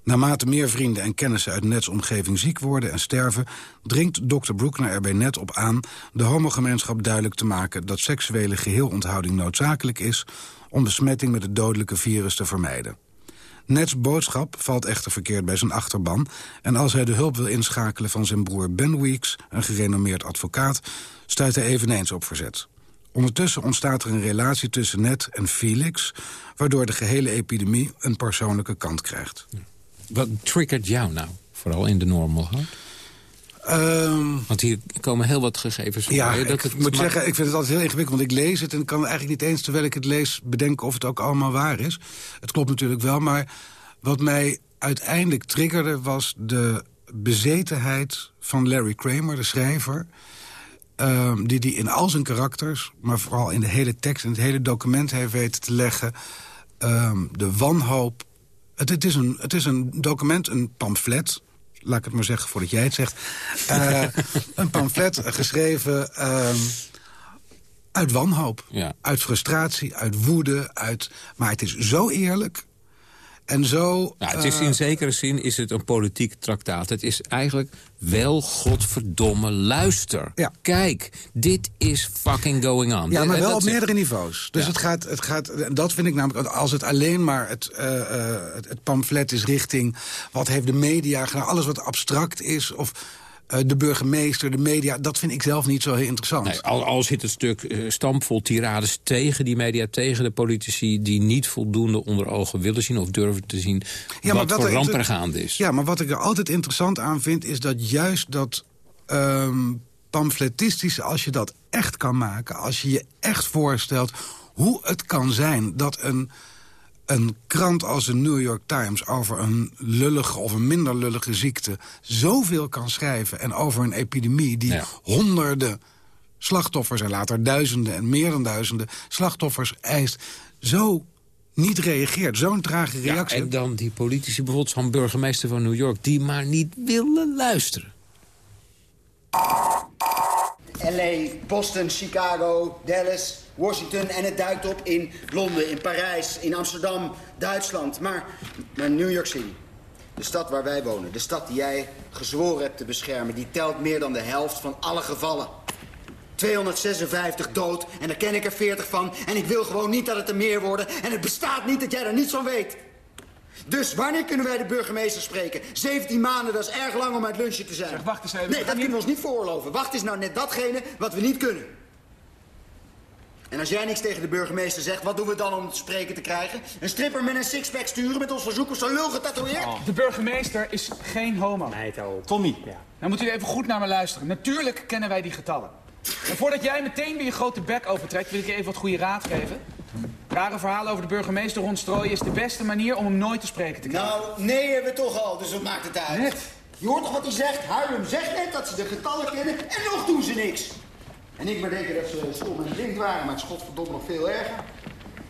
Naarmate meer vrienden en kennissen uit Nets omgeving ziek worden en sterven... dringt dokter Broekner er bij Net op aan de homogemeenschap duidelijk te maken... dat seksuele geheelonthouding noodzakelijk is... om besmetting met het dodelijke virus te vermijden. Nets boodschap valt echter verkeerd bij zijn achterban... en als hij de hulp wil inschakelen van zijn broer Ben Weeks... een gerenommeerd advocaat, stuit hij eveneens op verzet. Ondertussen ontstaat er een relatie tussen Net en Felix... waardoor de gehele epidemie een persoonlijke kant krijgt. Wat triggert jou nou, vooral in de normal? Ehm, Want hier komen heel wat gegevens voor. ja, dat ik het moet zeggen, ik vind het altijd heel ingewikkeld... want ik lees het en kan eigenlijk niet eens, terwijl ik het lees... bedenken of het ook allemaal waar is. Het klopt natuurlijk wel, maar wat mij uiteindelijk triggerde... was de bezetenheid van Larry Kramer, de schrijver... ehm, die die in al zijn karakters, maar vooral in de hele tekst... en het hele document heeft weten te leggen... ehm, de wanhoop... Het, het, is een, het is een document, een pamflet laat ik het maar zeggen voordat jij het zegt... Eh, een pamflet geschreven ehm, uit wanhoop, Ja. uit frustratie, uit woede. Uit, maar het is zo eerlijk en zo... Nou, het is eh, in zekere zin is het een politiek traktaat. Het is eigenlijk wel godverdomme luister. Kijk, dit is fucking going on. Ja, maar wel op meerdere niveaus. Dus Ja. het gaat, het gaat, dat vind ik namelijk, als het alleen maar het, eh, eh, het, het pamflet is richting... wat heeft de media gedaan, alles wat abstract is... of eh, de burgemeester, de media, dat vind ik zelf niet zo heel interessant. Nee, al, al zit het stuk eh, stampvol tirades tegen die media, tegen de politici... die niet voldoende onder ogen willen zien of durven te zien... wat voor ramp er gaande is. Ja, maar wat ik er altijd interessant aan vind... is dat juist dat ehm pamfletistische, als je dat echt kan maken... als je je echt voorstelt hoe het kan zijn dat een, een krant als de New York Times... over een lullige of een minder lullige ziekte zoveel kan schrijven... en over een epidemie die honderden slachtoffers... en later duizenden en meer dan duizenden slachtoffers eist... zo niet reageert, zo'n trage Ja, reactie. en dan die politici, bijvoorbeeld zo'n burgemeester van New York... die maar niet willen luisteren. LA, Boston, Chicago, Dallas, Washington en het duikt op in Londen, in Parijs, in Amsterdam, Duitsland. Maar, maar New York City, de stad waar wij wonen, de stad die jij gezworen hebt te beschermen... die telt meer dan de helft van alle gevallen. 256 dood en daar ken ik er 40 van. En ik wil gewoon niet dat het er meer worden. En het bestaat niet dat jij er niets van weet. Dus wanneer kunnen wij de burgemeester spreken? 17 maanden, dat is erg lang om uit lunchje te zijn. wacht eens even. Nee, dat kunnen we ons niet veroorloven. Wacht is nou net datgene wat we niet kunnen. En als jij niks tegen de burgemeester zegt, wat doen we dan om het te spreken te krijgen? Een stripper met een sixpack sturen met ons verzoek of zo'n lul getatoeëerd? De burgemeester is geen homo. Nee, Tommy. Ja. Nou moet u even goed naar me luisteren. Natuurlijk kennen wij die getallen. En voordat jij meteen weer je grote bek overtrekt, wil ik je even wat goede raad geven. Rare verhalen over de burgemeester rondstrooien is de beste manier om hem nooit te spreken te krijgen. Nou, nee hebben we toch al, dus wat maakt het uit? Je hoort toch wat hij zegt? Huilen zegt net dat ze de getallen kennen en nog doen ze niks. En ik maar denken dat ze stom en blind waren, maar het is godverdomme nog veel erger.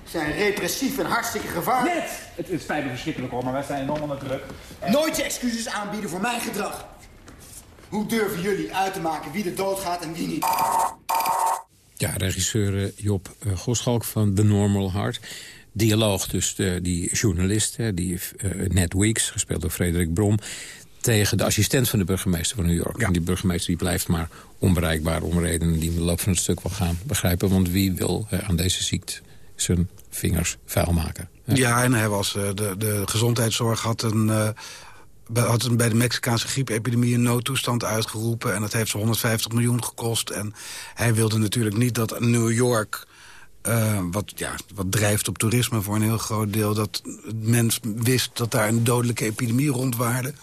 Ze zijn repressief en hartstikke gevaarlijk. Net! Het, het spijt me verschrikkelijk hoor, maar wij zijn enorm onder druk. Nooit je excuses aanbieden voor mijn gedrag. Hoe durven jullie uit te maken wie er doodgaat en wie niet? Ja, regisseur eh, Job eh, Goschalk van The Normal Heart. Dialoog dus die journalist, die eh, Ned Weeks, gespeeld door Frederik Brom... tegen de assistent van de burgemeester van New York. En die burgemeester die blijft maar onbereikbaar om redenen... die in de loop van het stuk wel gaan begrijpen. Want wie wil eh, aan deze ziekte zijn vingers vuil maken? Ja, en hij was, eh, de, de gezondheidszorg had een, eh, had bij de Mexicaanse griepepidemie een noodtoestand uitgeroepen. En dat heeft ze 150 miljoen gekost. En hij wilde natuurlijk niet dat New York... Uh, wat, ja, wat drijft op toerisme voor een heel groot deel... dat mens wist dat daar een dodelijke epidemie rondwaarde.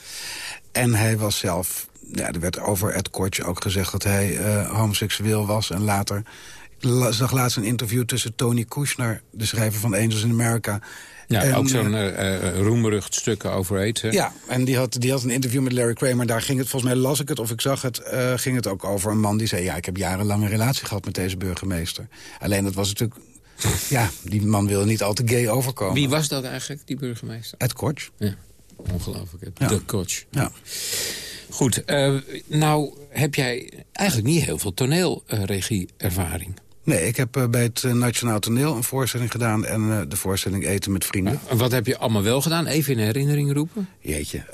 En hij was zelf... Ja, er werd over Ed Kortje ook gezegd dat hij uh, homoseksueel was. En later... Ik zag laatst een interview tussen Tony Kushner, de schrijver van Angels in America... Ja, en, ook zo'n uh, uh, roemrucht stukken over aids. Hè? Ja, en die had, die had een interview met Larry Kramer. Daar ging het, volgens mij las ik het of ik zag het... Uh, ging het ook over een man die zei... ja, ik heb jarenlang een relatie gehad met deze burgemeester. Alleen dat was natuurlijk... ja, die man wilde niet al te gay overkomen. Wie was dat eigenlijk, die burgemeester? Ed Koch. Ja, ongelooflijk. Ja. De Koch. Ja. Goed, nou heb jij eigenlijk niet heel veel toneelregie-ervaring. Nee, ik heb uh, bij het uh, Nationaal Toneel een voorstelling gedaan... en uh, de voorstelling Eten met Vrienden. En wat heb je allemaal wel gedaan? Even in herinnering roepen. Jeetje.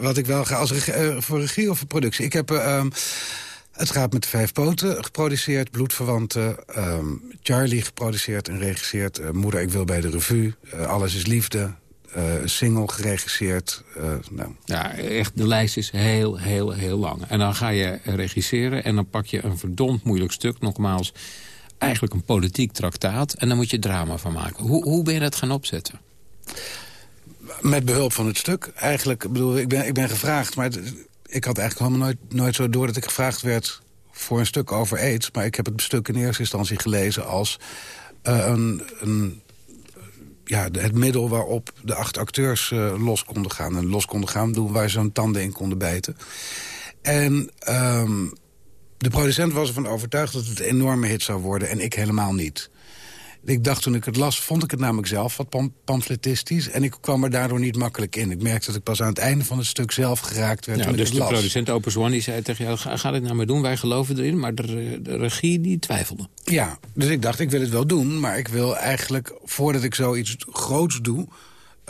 wat ik wel ga als regie, voor regie of voor productie. Ik heb ehm, Het gaat met de vijf poten geproduceerd. Bloedverwanten. Um, Charlie geproduceerd en regisseerd. Moeder, ik wil bij de revue. Alles is liefde. Uh, single geregisseerd. Uh, nou. Ja, echt, de lijst is heel, heel, heel lang. En dan ga je regisseren en dan pak je een verdomd moeilijk stuk. Nogmaals, eigenlijk een politiek traktaat. En dan moet je drama van maken. Hoe, hoe ben je dat gaan opzetten? Met behulp van het stuk. Eigenlijk, bedoel, ik ben, ik ben gevraagd, maar ik had eigenlijk helemaal nooit, nooit zo door dat ik gevraagd werd voor een stuk over aids. Maar ik heb het stuk in eerste instantie gelezen als uh, een, een ja, het middel waarop de acht acteurs uh, los konden gaan. En los konden gaan doen waar ze hun tanden in konden bijten. En um, de producent was ervan overtuigd dat het een enorme hit zou worden... en ik helemaal niet. Ik dacht toen ik het las, vond ik het namelijk zelf wat pamfletistisch... en ik kwam er daardoor niet makkelijk in. Ik merkte dat ik pas aan het einde van het stuk zelf geraakt werd toen dus ik de het las. producent Opus One die zei tegen jou, ga, ga dit nou maar doen, wij geloven erin... maar de, de regie die twijfelde. Ja, dus ik dacht, ik wil het wel doen... maar ik wil eigenlijk, voordat ik zoiets groots doe...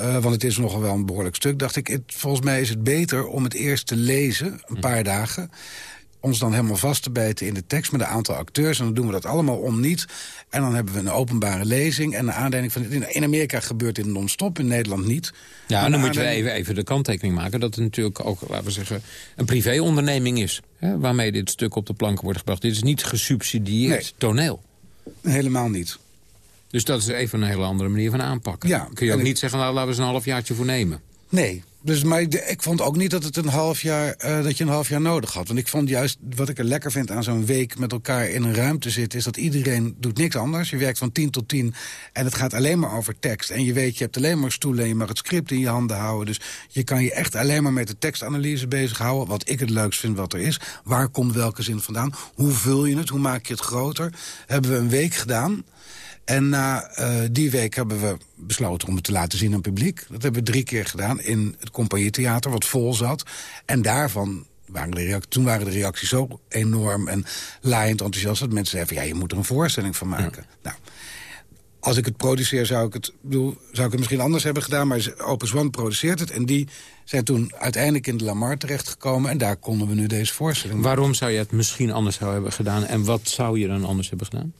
Uh, want het is nogal wel een behoorlijk stuk... dacht ik, het, volgens mij is het beter om het eerst te lezen, een paar dagen ons dan helemaal vast te bijten in de tekst met een aantal acteurs. En dan doen we dat allemaal om niet. En dan hebben we een openbare lezing. En de aanleiding van... In Amerika gebeurt dit non-stop, in Nederland niet. Ja, en dan moeten we even, even de kanttekening maken... dat het natuurlijk ook, laten we zeggen, een privéonderneming is... Hè, waarmee dit stuk op de plank wordt gebracht. Dit is niet gesubsidieerd nee. toneel. Helemaal niet. Dus dat is even een hele andere manier van aanpakken. Ja, Kun je ook ik... niet zeggen, nou, laten we eens een halfjaartje voor nemen. Nee, dus, maar ik, vond ook niet dat, het een half jaar, uh, dat je een half jaar nodig had. Want ik vond juist, wat ik er lekker vind aan zo'n week met elkaar in een ruimte zitten... is dat iedereen doet niks anders. Je werkt van tien tot tien en het gaat alleen maar over tekst. En je weet, je hebt alleen maar stoelen en je mag het script in je handen houden. Dus je kan je echt alleen maar met de tekstanalyse bezighouden. Wat ik het leukst vind wat er is. Waar komt welke zin vandaan? Hoe vul je het? Hoe maak je het groter? Hebben we een week gedaan... En na uh, die week hebben we besloten om het te laten zien aan het publiek. Dat hebben we drie keer gedaan in het Compagnietheater, wat vol zat. En daarvan waren de reacties, toen waren de reacties zo enorm en laaiend enthousiast... dat mensen zeiden van, ja, je moet er een voorstelling van maken. Ja. Nou, als ik het produceer, zou ik het, bedoel, zou ik het misschien anders hebben gedaan... maar Opus One produceert het en die zijn toen uiteindelijk in de Lamar terechtgekomen... en daar konden we nu deze voorstelling Waarom zou je het misschien anders zou hebben gedaan... en wat zou je dan anders hebben gedaan?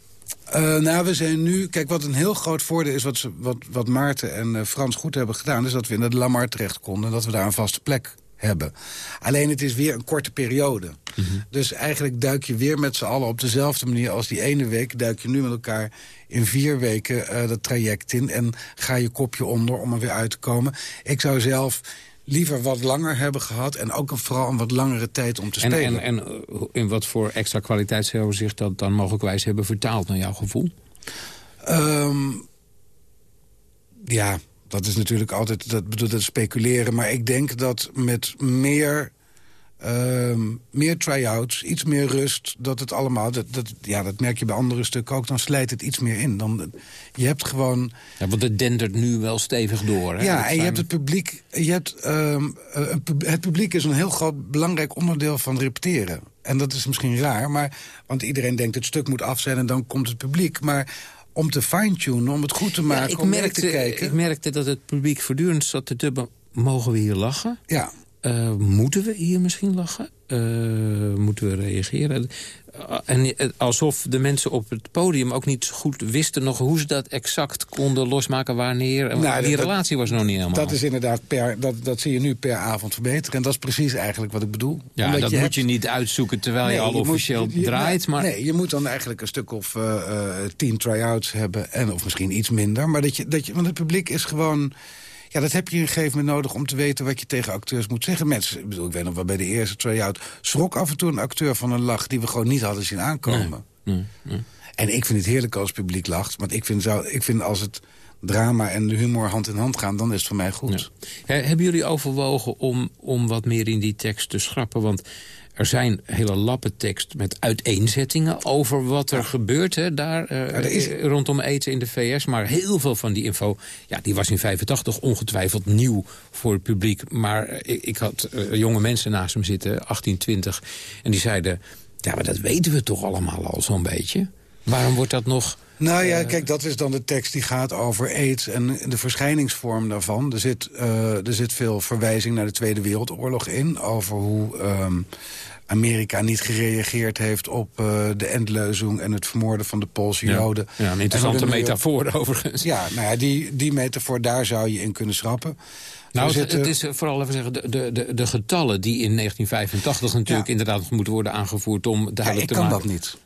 Uh, nou, we zijn nu... Kijk, wat een heel groot voordeel is wat, ze, wat, wat Maarten en uh, Frans goed hebben gedaan... is dat we in de Lamar terecht konden en dat we daar een vaste plek hebben. Alleen het is weer een korte periode. Mm -hmm. Dus eigenlijk duik je weer met z'n allen op dezelfde manier als die ene week... duik je nu met elkaar in vier weken uh, dat traject in... en ga je kopje onder om er weer uit te komen. Ik zou zelf liever wat langer hebben gehad... en ook vooral een wat langere tijd om te en, spelen. En, en in wat voor extra kwaliteit zou zich dat dan mogelijkwijs hebben vertaald naar jouw gevoel? Um, ja, dat is natuurlijk altijd dat bedoel, dat speculeren. Maar ik denk dat met meer, um, meer try-outs, iets meer rust... dat het allemaal, dat, dat, ja, dat merk je bij andere stukken ook... dan slijt het iets meer in. Dan, je hebt gewoon... Ja, want het dendert nu wel stevig door. Hè? Ja, en je hebt het publiek... Je hebt, um, het publiek is een heel groot belangrijk onderdeel van repeteren. En dat is misschien raar, maar, want iedereen denkt... het stuk moet af zijn en dan komt het publiek. Maar om te fine-tunen, om het goed te maken, ja, ik om merkte, te kijken... Ik merkte dat het publiek voortdurend zat te dubben... mogen we hier lachen? Ja. Uh, moeten we hier misschien lachen? Uh, moeten we reageren? en eh, alsof de mensen op het podium ook niet goed wisten... nog hoe ze dat exact konden losmaken, wanneer. En Nou, die relatie was nog niet helemaal. Dat is inderdaad per, dat, dat zie je nu per avond verbeteren. En dat is precies eigenlijk wat ik bedoel. ja, Omdat dat je moet hebt- je niet uitzoeken terwijl je al officieel je- draait. Maar Nee, je moet dan eigenlijk een stuk of eh, eh, tien try-outs hebben. En, of misschien iets minder. Maar dat je, dat je, want het publiek is gewoon... Ja, dat heb je op een gegeven moment nodig om te weten wat je tegen acteurs moet zeggen. Mensen, ik bedoel, ik weet nog wel bij de eerste try-out... schrok af en toe een acteur van een lach die we gewoon niet hadden zien aankomen. Nee, nee. En ik vind het heerlijk als het publiek lacht. Want ik vind, zou, ik vind als het drama en de humor hand in hand gaan... dan is het voor mij goed. Hebben jullie overwogen om, om wat meer in die tekst te schrappen? Want er zijn hele lappen tekst met uiteenzettingen over wat er gebeurt hè, daar eh, is- eh, rondom eten in de VS. Maar heel veel van die info, ja, die was in 85 ongetwijfeld nieuw voor het publiek. Maar eh, ik, ik had jonge mensen naast me zitten, 18, 20, en die zeiden... ja, maar dat weten we toch allemaal al zo'n beetje? Waarom wordt dat nog... Nou ja, kijk, dat is dan de tekst die gaat over aids en de verschijningsvorm daarvan. Er zit, eh, er zit veel verwijzing naar de Tweede Wereldoorlog in... over hoe ehm, Amerika niet gereageerd heeft op eh, de endleuzing... en het vermoorden van de Poolse Ja. Joden. Ja, een En interessante metafoor overigens. Ja, nou ja, die, die metafoor, daar zou je in kunnen schrappen. Nou, het, is eh, vooral even zeggen, de, de, de, getallen die in 1985 natuurlijk inderdaad moeten worden aangevoerd om Ja, duidelijk ik te kan maken. dat niet.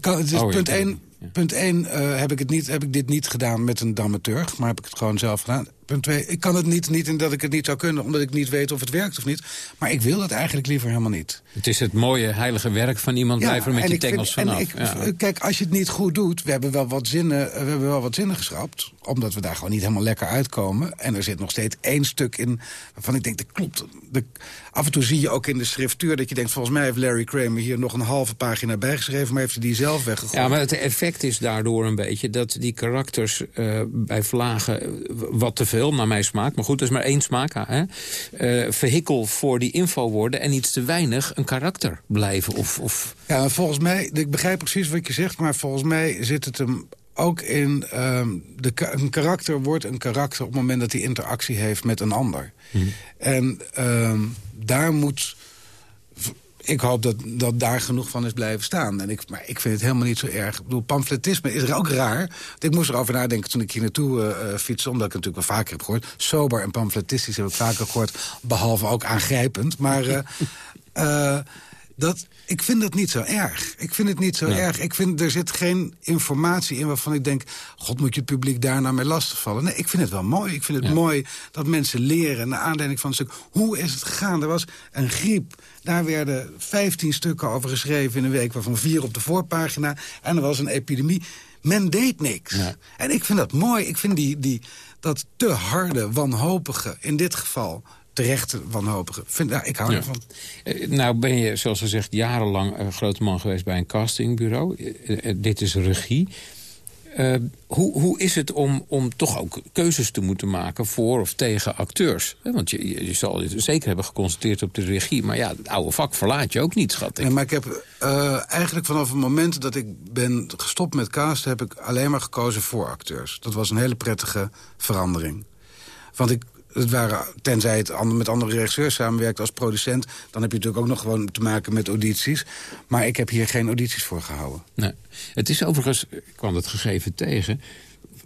Kan, Oh, je punt kan het 1, punt 1 eh, heb, ik het niet, heb ik dit niet gedaan met een dramaturg... maar heb ik het gewoon zelf gedaan. Punt 2, ik kan het niet, niet in dat ik het niet zou kunnen... omdat ik niet weet of het werkt of niet. Maar ik wil het eigenlijk liever helemaal niet. Het is het mooie heilige werk van iemand blijven met vind- tengels en vanaf. ik- ja. Kijk, als je het niet goed doet... we hebben wel wat zinnen, we hebben wel wat zinnen geschrapt... omdat we daar gewoon niet helemaal lekker uitkomen. En er zit nog steeds één stuk in waarvan ik denk, dat klopt. De, af en toe zie je ook in de schriftuur dat je denkt... volgens mij heeft Larry Kramer hier nog een halve pagina bijgeschreven... maar heeft hij die zelf weggegooid. Ja, maar het effect is daardoor een beetje dat die karakters eh, bij vlagen eh, wat te veel, naar mijn smaak, maar goed, dat is maar één smaak, hè, eh, vehikel voor die info worden en iets te weinig een karakter blijven. Of, of Ja, volgens mij, ik begrijp precies wat je zegt... maar volgens mij zit het hem ook in... ehm, de, een karakter wordt een karakter op het moment dat hij interactie heeft met een ander. En ehm, daar moet... Ik hoop dat, dat daar genoeg van is blijven staan. En ik, maar ik vind het helemaal niet zo erg. Ik bedoel, pamfletisme is er ook raar. Ik moest erover nadenken toen ik hier naartoe eh, fietste... omdat ik het natuurlijk wel vaker heb gehoord. Sober en pamfletistisch heb ik vaker gehoord. Behalve ook aangrijpend. Maar eh, dat, ik vind dat niet zo erg. Ik vind het niet zo Nee. erg. Ik vind, er zit geen informatie in waarvan ik denk... God, moet je het publiek daar nou mee lastigvallen? Nee, ik vind het wel mooi. Ik vind het Ja. mooi dat mensen leren... naar aanleiding van een stuk... hoe is het gegaan? Er was een griep. Daar werden 15 stukken over geschreven in een week... waarvan vier op de voorpagina. En er was een epidemie. Men deed niks. En ik vind dat mooi. Ik vind die, die, dat te harde, wanhopige... in dit geval terechte wanhopige. Vind, ja, ik hou Ja. ervan. Eh, Nou ben je, zoals gezegd, jarenlang eh, grote man geweest bij een castingbureau. Eh, eh, dit is regie. Hoe, hoe is het om, om toch ook keuzes te moeten maken voor of tegen acteurs? Want je, je, je zal je zeker hebben geconstateerd op de regie. Maar ja, het oude vak verlaat je ook niet, schat ik. Ja, maar ik heb eigenlijk vanaf het moment dat ik ben gestopt met casten... heb ik alleen maar gekozen voor acteurs. Dat was een hele prettige verandering. Want ik, het waren, tenzij het met andere regisseurs samenwerkt als producent... dan heb je natuurlijk ook nog gewoon te maken met audities. Maar ik heb hier geen audities voor gehouden. Nee. Het is overigens, ik kwam het gegeven tegen...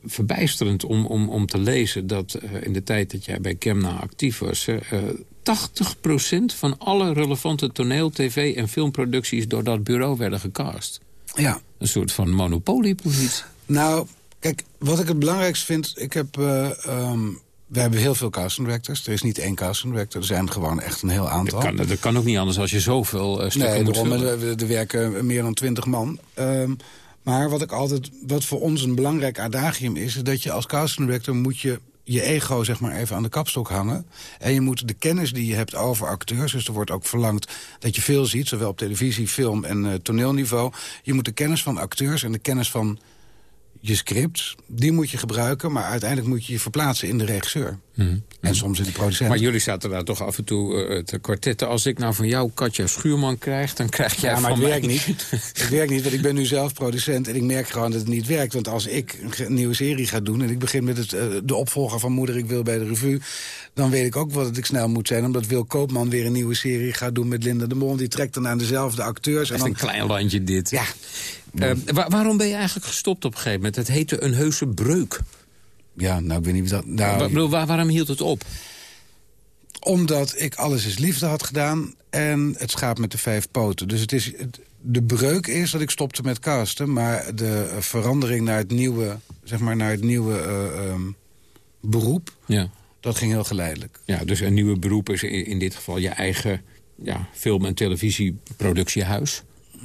verbijsterend om, om, om te lezen dat eh, in de tijd dat jij bij Kemna actief was... eh, eh, 80% van alle relevante toneel, tv en filmproducties... door dat bureau werden gecast. Ja. Een soort van monopoliepositie. Nou, kijk, wat ik het belangrijkste vind... Ik heb, eh, ehm, we hebben heel veel casting directors. Er is niet één casting director. Er zijn gewoon echt een heel aantal. Dat kan, dat kan ook niet anders als je zoveel eh, stukken nee, moet daarom, er, er werken meer dan twintig man. Ehm, maar wat ik altijd, wat voor ons een belangrijk adagium is... is dat je als casting director moet je je ego zeg maar even aan de kapstok hangen. En je moet de kennis die je hebt over acteurs... dus er wordt ook verlangd dat je veel ziet... zowel op televisie, film en eh, toneelniveau. Je moet de kennis van acteurs en de kennis van je script... die moet je gebruiken, maar uiteindelijk moet je je verplaatsen in de regisseur. En soms in de producent. Maar jullie zaten daar toch af en toe uh, te kwartetten. Als ik nou van jou Katja Schuurman krijg, dan krijg jij ja, maar van het mij... werkt niet. het werkt niet, want ik ben nu zelf producent... en ik merk gewoon dat het niet werkt. Want als ik een nieuwe serie ga doen... en ik begin met het, uh, de opvolger van Moeder Ik Wil bij de revue... dan weet ik ook wat dat ik snel moet zijn. Omdat Wil Koopman weer een nieuwe serie gaat doen met Linda de Mol. Die trekt dan aan dezelfde acteurs. Dat is en dan... een klein landje dit. Ja. Uh, waar, waarom ben je eigenlijk gestopt op een gegeven moment? Het heette een heuse breuk. Ja, nou, ik weet niet wie dat... Nou, ik bedoel, waar, waarom hield het op? Omdat ik Alles is Liefde had gedaan en Het Schaap met de Vijf Poten. Dus het is, de breuk is dat ik stopte met casten... maar de verandering naar het nieuwe, zeg maar, naar het nieuwe uh, um, beroep... Ja. dat ging heel geleidelijk. Ja, dus een nieuwe beroep is in, in dit geval je eigen ja, film- en televisieproductiehuis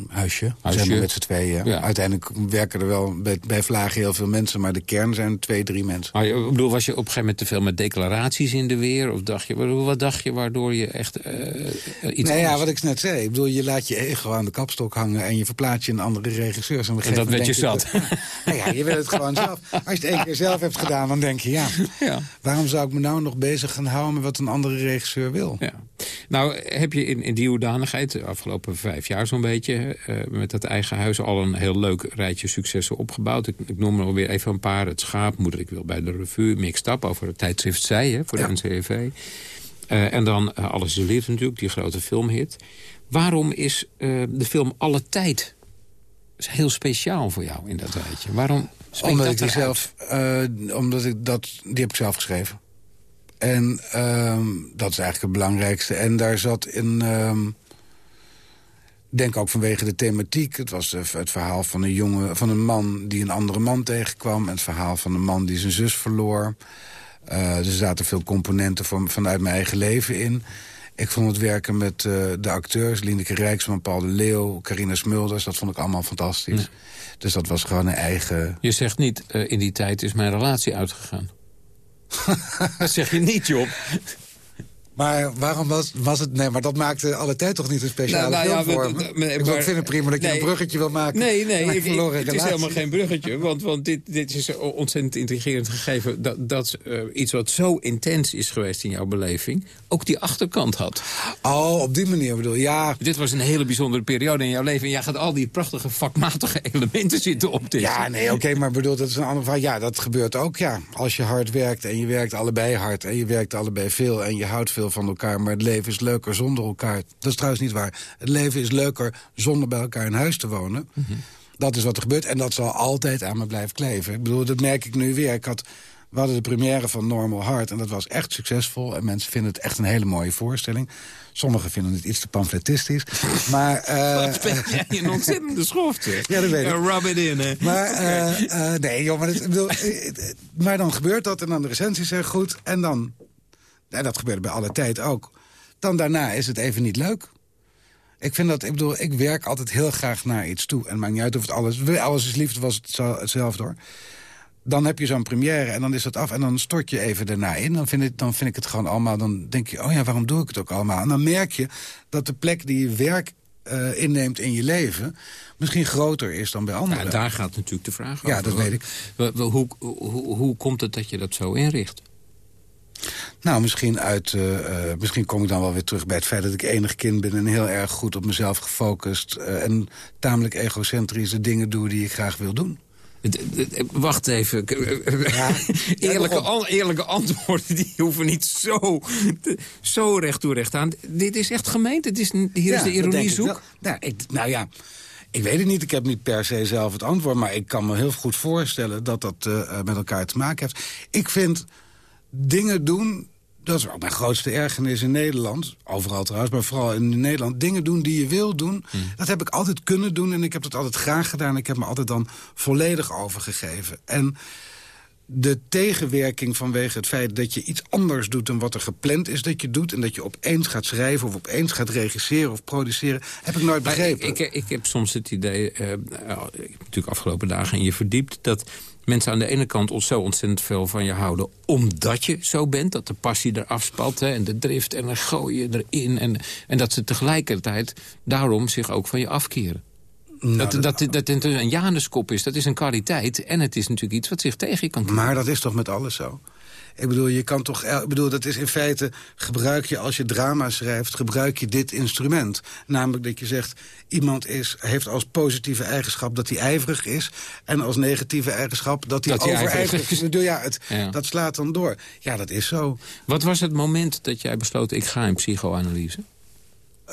huisje. huisje. Zijn met z'n tweeën. Ja. Uiteindelijk werken er wel bij, bij Vlagen heel veel mensen... maar de kern zijn twee, drie mensen. Maar ik bedoel, was je op een gegeven moment te veel met declaraties in de weer? Of dacht je, wat dacht je waardoor je echt uh, iets Nee, ja, wat ik net zei. Ik bedoel, je laat je ego aan de kapstok hangen... en je verplaatst je in andere regisseurs. En, en dat werd je zat. Dat, nou ja, je wil het gewoon zelf. Als je het één keer zelf hebt gedaan, dan denk je... Ja, ja, waarom zou ik me nou nog bezig gaan houden... met wat een andere regisseur wil? Ja. Nou, heb je in, in die hoedanigheid... de afgelopen vijf jaar zo'n beetje... Uh, met dat eigen huis al een heel leuk rijtje successen opgebouwd. Ik, ik noem er alweer even een paar. Het Schaap, Moeder ik wil bij de revue. Mixed Up over het tijdschrift Zij, hè, voor de ja. NCRV. Uh, en dan uh, Alles is liefde natuurlijk, die grote filmhit. Waarom is uh, de film Alle Tijd heel speciaal voor jou in dat rijtje? Waarom omdat dat ik die zelf, omdat ik dat, die heb ik zelf geschreven. En dat is eigenlijk het belangrijkste. En daar zat in... denk ook vanwege de thematiek. Het was het verhaal van een, jongen, van een man die een andere man tegenkwam. En het verhaal van een man die zijn zus verloor. Uh, er zaten veel componenten van, vanuit mijn eigen leven in. Ik vond het werken met uh, de acteurs, Lineke Rijksman, Paul de Leeuw, Carina Smulders, dat vond ik allemaal fantastisch. Dus dat was gewoon een eigen... Je zegt niet, uh, in die tijd is mijn relatie uitgegaan. dat zeg je niet, Job. Maar waarom was, was het... Nee, maar dat maakte alle tijd toch niet een speciale nou, nou, film ja, voor me? Nee, ik maar, vind het prima dat je nee, een bruggetje wil maken. Nee, nee, ik, ik, het is helemaal geen bruggetje. Want, want dit, dit is ontzettend intrigerend gegeven... dat, dat uh, iets wat zo intens is geweest in jouw beleving... ook die achterkant had. Oh, op die manier bedoel ja. Dit was een hele bijzondere periode in jouw leven... en jij gaat al die prachtige vakmatige elementen zitten optikken. Ja, nee, oké, okay, maar bedoel, dat is een ander verhaal. Ja, dat gebeurt ook, ja. Als je hard werkt en je werkt allebei hard... en je werkt allebei veel en je houdt veel van elkaar... maar het leven is leuker zonder elkaar. Dat is trouwens niet waar. Het leven is leuker zonder bij elkaar in huis te wonen. Mm -hmm. Dat is wat er gebeurt en dat zal altijd aan me blijven kleven. Ik bedoel, dat merk ik nu weer. Ik had, we hadden de première van Normal Heart en dat was echt succesvol. En mensen vinden het echt een hele mooie voorstelling. Sommigen vinden het iets te pamfletistisch. maar, uh, Wat ben jij een ontzettende schoft, hè? Ja, dat weet ik. Rub it in, hè? Maar, uh, uh, nee, joh, maar, het, bedoel, maar dan gebeurt dat en dan de recensies zijn goed. En dan en dat gebeurde bij alle tijd ook. Dan daarna is het even niet leuk. Ik vind dat, ik bedoel, ik werk altijd heel graag naar iets toe. En het maakt niet uit of het alles... Alles is liefde was het hetzelfde, hoor. Dan heb je zo'n première en dan is dat af. En dan stort je even daarna in. Dan vind, ik, dan vind ik het gewoon allemaal... Dan denk je, oh ja, waarom doe ik het ook allemaal? En dan merk je dat de plek die je werk uh, inneemt in je leven... misschien groter is dan bij anderen. Ja, daar gaat natuurlijk de vraag over. Ja, dat weet ik. Hoe, hoe, hoe komt het dat je dat zo inricht? Nou, misschien, uit, uh, uh, misschien kom ik dan wel weer terug bij het feit dat ik enig kind ben... en heel erg goed op mezelf gefocust... Uh, en tamelijk egocentrisch de dingen doe die ik graag wil doen. Wacht even. Ja, eerlijke, eerlijke antwoorden die hoeven niet zo, zo recht toe recht aan. Dit is echt gemeend. Het is, hier ja, is de ironie zoek. Nou, ik, nou ja, ik weet het niet. Ik heb niet per se zelf het antwoord. Maar ik kan me heel goed voorstellen dat dat uh, met elkaar te maken heeft. Ik vind dingen doen... Dat is ook mijn grootste ergernis in Nederland. Overal trouwens, maar vooral in Nederland. Dingen doen die je wil doen. Hmm. Dat heb ik altijd kunnen doen en ik heb dat altijd graag gedaan. Ik heb me altijd dan volledig overgegeven. En de tegenwerking vanwege het feit dat je iets anders doet... dan wat er gepland is dat je doet... en dat je opeens gaat schrijven of opeens gaat regisseren of produceren... heb ik nooit begrepen. Ik, ik, ik, heb soms het idee, uh, ik heb natuurlijk afgelopen dagen in je verdiept... dat mensen aan de ene kant ons zo ontzettend veel van je houden... omdat je zo bent, dat de passie eraf spat hè, en de drift en dan gooi je erin... En, en dat ze tegelijkertijd daarom zich ook van je afkeren. dat, dat, dat, dat het een Januskop is, dat is een kwaliteit. En het is natuurlijk iets wat zich tegen je kan doen. Maar dat is toch met alles zo? Ik bedoel, je kan toch, ik bedoel, dat is in feite, gebruik je als je drama schrijft, gebruik je dit instrument. Namelijk dat je zegt, iemand is, heeft als positieve eigenschap dat hij ijverig is, en als negatieve eigenschap dat hij overijverig is. Ja, het, dat slaat dan door. Ja, dat is zo. Wat was het moment dat jij besloot, ik ga in psychoanalyse?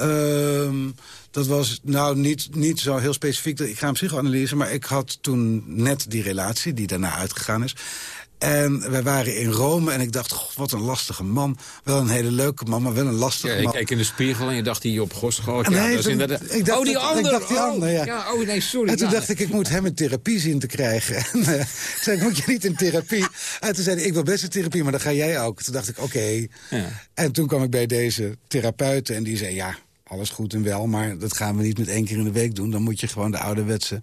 Um, dat was nou niet, niet zo heel specifiek. Ik ga in psychoanalyse, maar ik had toen net die relatie... die daarna uitgegaan is. En wij waren in Rome en ik dacht, god, wat een lastige man. Wel een hele leuke man, maar wel een lastige ja, man. Ik keek in de spiegel en je dacht, die op Gos ja, nee, dat is inderdaad... ik dacht, oh, die andere! Ik dacht die andere, ja. ja. Oh, nee, sorry. En toen dacht ik, ik moet hem in therapie zien te krijgen. En uh, zei moet je niet in therapie? En toen zei hij, ik wil best in therapie, maar dan ga jij ook. Toen dacht ik, oké. Ja. En toen kwam ik bij deze therapeuten en die zei, ja, alles goed en wel... maar dat gaan we niet met één keer in de week doen. Dan moet je gewoon de ouderwetse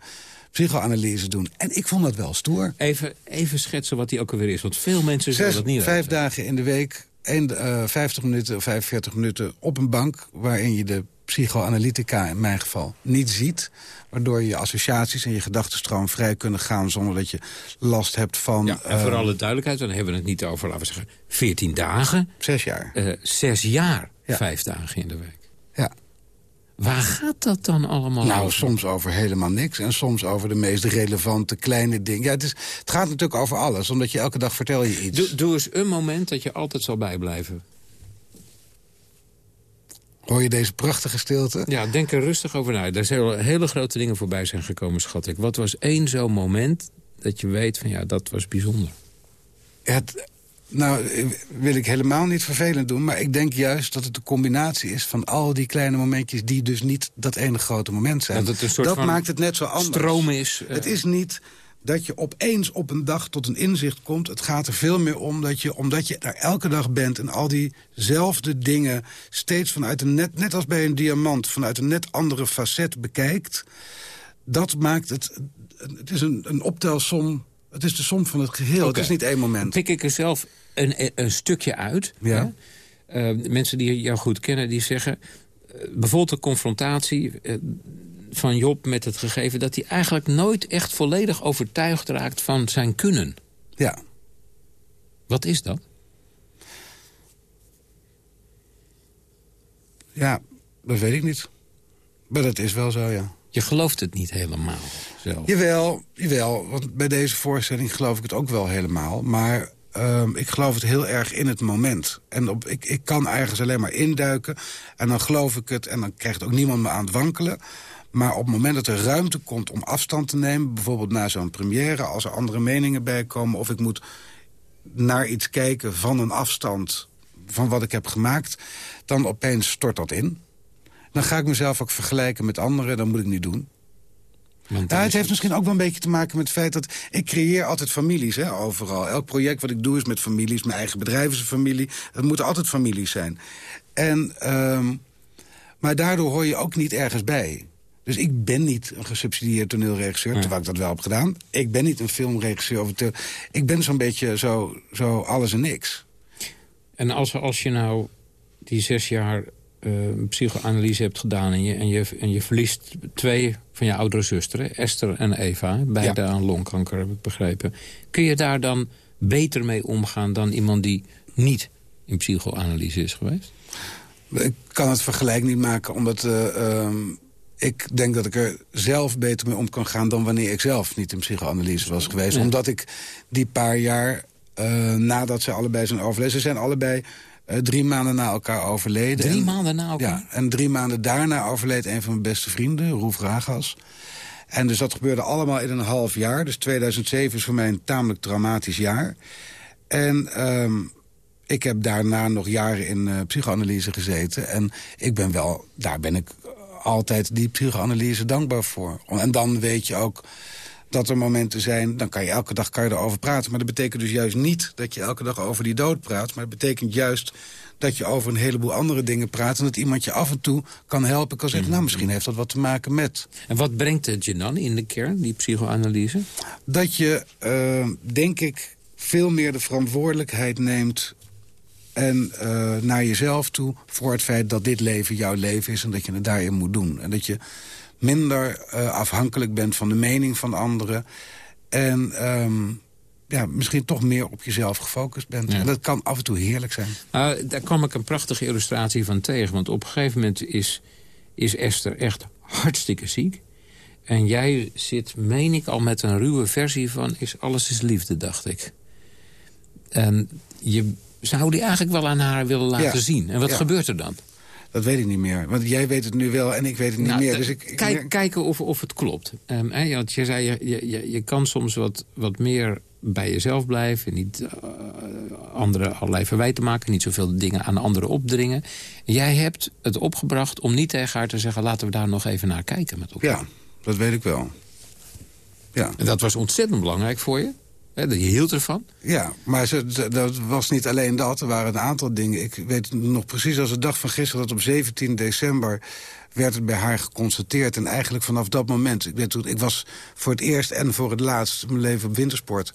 psychoanalyse doen. En ik vond dat wel stoer. Even, even schetsen wat die ook alweer is, want veel mensen zullen dat niet Vijf dagen in de week, een, uh, 50 minuten, 45 minuten op een bank... waarin je de psychoanalytica in mijn geval niet ziet... waardoor je associaties en je gedachtenstroom vrij kunnen gaan... zonder dat je last hebt van... Ja, en voor uh, alle duidelijkheid, dan hebben we het niet over, laten we zeggen... 14 dagen. Zes jaar. Uh, zes jaar, ja. vijf dagen in de week. Waar gaat dat dan allemaal nou, over? soms over helemaal niks. En soms over de meest relevante kleine dingen. Ja, het, is, het gaat natuurlijk over alles. Omdat je elke dag vertel je iets. Doe, doe eens een moment dat je altijd zal bijblijven. Hoor je deze prachtige stilte? Ja, denk er rustig over na. Er zijn hele grote dingen voorbij zijn gekomen, schat ik. Wat was één zo'n moment dat je weet van ja, dat was bijzonder? Het, nou, wil ik helemaal niet vervelend doen... maar ik denk juist dat het de combinatie is van al die kleine momentjes... die dus niet dat ene grote moment zijn. Dat, het dat maakt het net zo anders. stroom is. Uh... Het is niet dat je opeens op een dag tot een inzicht komt. Het gaat er veel meer om dat je, omdat je daar elke dag bent... en al diezelfde dingen steeds vanuit een net... net als bij een diamant, vanuit een net andere facet bekijkt... dat maakt het... Het is een, een optelsom het is de som van het geheel. Okay. Het is niet één moment. Pik ik er zelf een, een stukje uit. Ja. Uh, mensen die jou goed kennen, die zeggen... Uh, bijvoorbeeld de confrontatie uh, van Job met het gegeven... dat hij eigenlijk nooit echt volledig overtuigd raakt van zijn kunnen. Ja. Wat is dat? Ja, dat weet ik niet. Maar dat is wel zo, ja. Je gelooft het niet helemaal zelf. Jawel, jawel, want bij deze voorstelling geloof ik het ook wel helemaal. Maar um, ik geloof het heel erg in het moment. En op, ik, ik kan ergens alleen maar induiken en dan geloof ik het... en dan krijgt ook niemand me aan het wankelen. Maar op het moment dat er ruimte komt om afstand te nemen... bijvoorbeeld na zo'n première, als er andere meningen bij komen... of ik moet naar iets kijken van een afstand van wat ik heb gemaakt... dan opeens stort dat in. Dan ga ik mezelf ook vergelijken met anderen. Dat moet ik niet doen. Ja, het heeft misschien ook wel een beetje te maken met het feit dat... ik creëer altijd families, hè, overal. Elk project wat ik doe is met families. Mijn eigen bedrijf is een familie. Het moeten altijd families zijn. En, um, maar daardoor hoor je ook niet ergens bij. Dus ik ben niet een gesubsidieerd toneelregisseur, nee. terwijl ik dat wel heb gedaan. Ik ben niet een filmregisseur. Of ik ben zo'n beetje zo, zo alles en niks. En als, als je nou die zes jaar uh, psychoanalyse hebt gedaan... En je, en, je, en je verliest twee van je oudere zusteren, Esther en Eva... beide ja. aan longkanker, heb ik begrepen. Kun je daar dan beter mee omgaan dan iemand die niet in psychoanalyse is geweest? Ik kan het vergelijk niet maken, omdat... Uh, um, ik denk dat ik er zelf beter mee om kan gaan... dan wanneer ik zelf niet in psychoanalyse was geweest. Omdat ik die paar jaar uh, nadat ze allebei zijn overleden... ze zijn allebei uh, drie maanden na elkaar overleden. Drie en, maanden na elkaar? Ja, en drie maanden daarna overleed een van mijn beste vrienden, Roef Ragas. En dus dat gebeurde allemaal in een half jaar. Dus 2007 is voor mij een tamelijk traumatisch jaar. En um, ik heb daarna nog jaren in uh, psychoanalyse gezeten. En ik ben wel, daar ben ik altijd die psychoanalyse dankbaar voor. En dan weet je ook dat er momenten zijn, dan kan je elke dag kan je erover praten. Maar dat betekent dus juist niet dat je elke dag over die dood praat. Maar het betekent juist dat je over een heleboel andere dingen praat... en dat iemand je af en toe kan helpen, kan zeggen... nou, misschien heeft dat wat te maken met... En wat brengt het je dan in de kern, die psychoanalyse? Dat je, uh, denk ik, veel meer de verantwoordelijkheid neemt... en uh, naar jezelf toe voor het feit dat dit leven jouw leven is... en dat je het daarin moet doen. En dat je minder eh, afhankelijk bent van de mening van anderen. En ehm, ja, misschien toch meer op jezelf gefocust bent. En dat kan af en toe heerlijk zijn. Nou, daar kwam ik een prachtige illustratie van tegen. Want op een gegeven moment is, is Esther echt hartstikke ziek. En jij zit, meen ik, al met een ruwe versie van... is alles is liefde, dacht ik. En je zou die eigenlijk wel aan haar willen laten zien. En wat gebeurt er dan? Dat weet ik niet meer. Want jij weet het nu wel en ik weet het niet nou, meer. Dus ik, kijk, kijken of, of het klopt. Um, hè, want je zei, je, je, je kan soms wat, wat meer bij jezelf blijven. Niet uh, anderen allerlei verwijten maken. Niet zoveel dingen aan anderen opdringen. Jij hebt het opgebracht om niet tegen haar te zeggen... laten we daar nog even naar kijken met elkaar. Ja, dat weet ik wel. Ja. En dat was ontzettend belangrijk voor je? Je hield ervan? Ja, maar ze, dat was niet alleen dat. Er waren een aantal dingen. Ik weet nog precies als de dag van gisteren... dat op 17 december werd het bij haar geconstateerd. En eigenlijk vanaf dat moment... Ik, weet, toen, ik was voor het eerst en voor het laatst mijn leven op wintersport.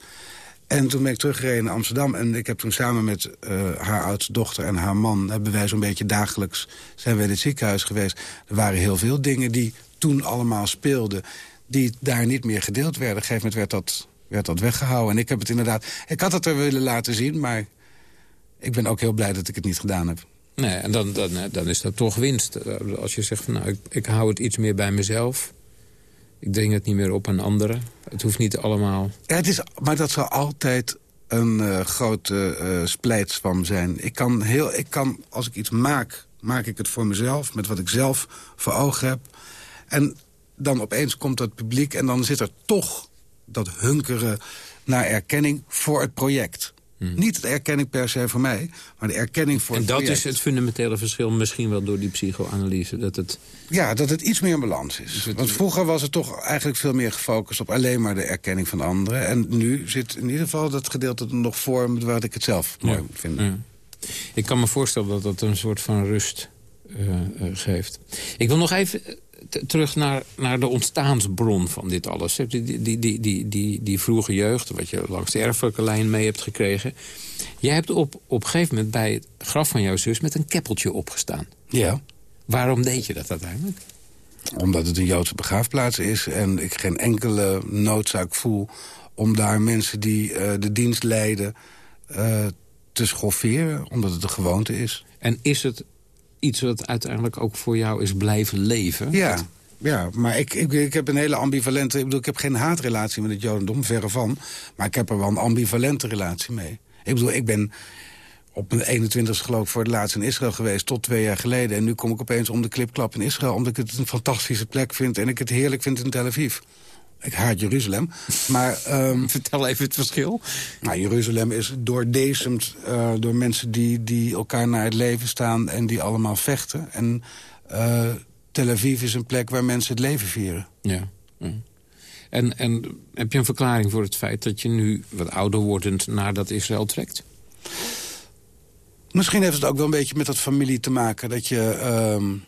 En toen ben ik teruggereden naar Amsterdam. En ik heb toen samen met uh, haar oudste dochter en haar man... hebben wij zo'n beetje dagelijks zijn we in het ziekenhuis geweest. Er waren heel veel dingen die toen allemaal speelden... die daar niet meer gedeeld werden. Op een gegeven moment werd dat werd dat weggehouden. En ik heb het inderdaad... Ik had het er willen laten zien, maar ik ben ook heel blij dat ik het niet gedaan heb. Nee, en dan, dan, dan is dat toch winst. Als je zegt van nou, ik, ik hou het iets meer bij mezelf. Ik dring het niet meer op aan anderen. Het hoeft niet allemaal... Ja, het is, maar dat zal altijd een uh, grote uh, splijtswam zijn. Ik kan, heel, ik kan, als ik iets maak, maak ik het voor mezelf... met wat ik zelf voor ogen heb. En dan opeens komt dat publiek en dan zit er toch dat hunkeren naar erkenning voor het project. Hmm. Niet de erkenning per se voor mij, maar de erkenning voor en het project. En dat is het fundamentele verschil misschien wel door die psychoanalyse. Dat het... Ja, dat het iets meer in balans is. Want vroeger was het toch eigenlijk veel meer gefocust op alleen maar de erkenning van anderen. En nu zit in ieder geval dat gedeelte er nog voor waar ik het zelf mooi vind. Ja. Ik kan me voorstellen dat dat een soort van rust uh, uh, geeft. Ik wil nog even terug naar, naar de ontstaansbron van dit alles. Die, die, die, die, die, die vroege jeugd, wat je langs de erfelijke lijn mee hebt gekregen. Jij hebt op, op een gegeven moment bij het graf van jouw zus met een keppeltje opgestaan. Ja. Waarom deed je dat uiteindelijk? Omdat het een Joodse begraafplaats is en ik geen enkele noodzaak voel... om daar mensen die uh, de dienst leiden uh, te schofferen, omdat het een gewoonte is. En is het iets wat uiteindelijk ook voor jou is blijven leven. Ja, ja maar ik, ik, ik heb een hele ambivalente... Ik bedoel, ik heb geen haatrelatie met het jodendom, verre van. Maar ik heb er wel een ambivalente relatie mee. Ik bedoel, ik ben op mijn 21ste geloof ik voor het laatst in Israël geweest... tot twee jaar geleden. En nu kom ik opeens om de klipklap in Israël... omdat ik het een fantastische plek vind en ik het heerlijk vind in Tel Aviv. Ik haat Jeruzalem. Maar, um, Vertel even het verschil. Nou, Jeruzalem is doordezemd uh, door mensen die, die elkaar naar het leven staan... en die allemaal vechten. En uh, Tel Aviv is een plek waar mensen het leven vieren. Ja. ja. En, en heb je een verklaring voor het feit dat je nu wat ouder wordend naar dat Israël trekt? Misschien heeft het ook wel een beetje met dat familie te maken. Dat je... Um,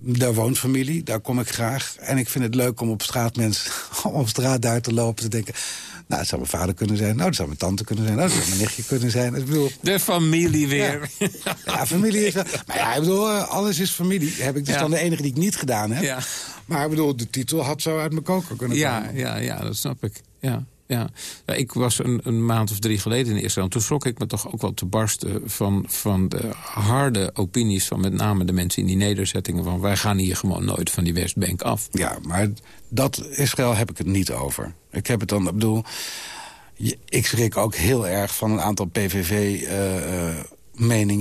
daar woont familie, daar kom ik graag. En ik vind het leuk om op straat mensen op straat daar te lopen te denken... Nou, het zou mijn vader kunnen zijn. Nou, het zou mijn tante kunnen zijn. Nou, het zou mijn nichtje kunnen zijn. Ik bedoel, de familie weer. Ja, ja familie is wel... Maar ja, ik bedoel, eh, alles is familie. Heb ik dus ja. dan de enige die ik niet gedaan heb. Ja. Maar ik bedoel, de titel had zo uit mijn koker kunnen komen. Ja, ja, ja dat snap ik. Ja ja. ik was een, een, maand of drie geleden in Israël. Toen schrok ik me toch ook wel te barsten van, van de harde opinies... van met name de mensen in die nederzettingen... van wij gaan hier gewoon nooit van die Westbank af. Ja, maar dat Israël heb ik het niet over. Ik heb het dan, ik bedoel... Ik schrik ook heel erg van een aantal PVV-meningen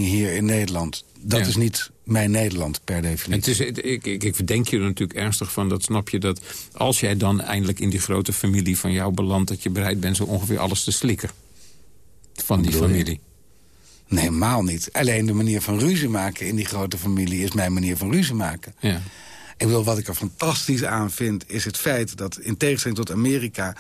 uh, uh, hier in Nederland. Dat ja. is niet mijn Nederland per definitie. Het is, ik, ik, ik verdenk je er natuurlijk ernstig van, dat snap je... dat als jij dan eindelijk in die grote familie van jou belandt... dat je bereid bent zo ongeveer alles te slikken van die familie. Nee, helemaal niet. Alleen de manier van ruzie maken in die grote familie... is mijn manier van ruzie maken. Ja. Ik wil wat ik er fantastisch aan vind, is het feit dat in tegenstelling tot Amerika...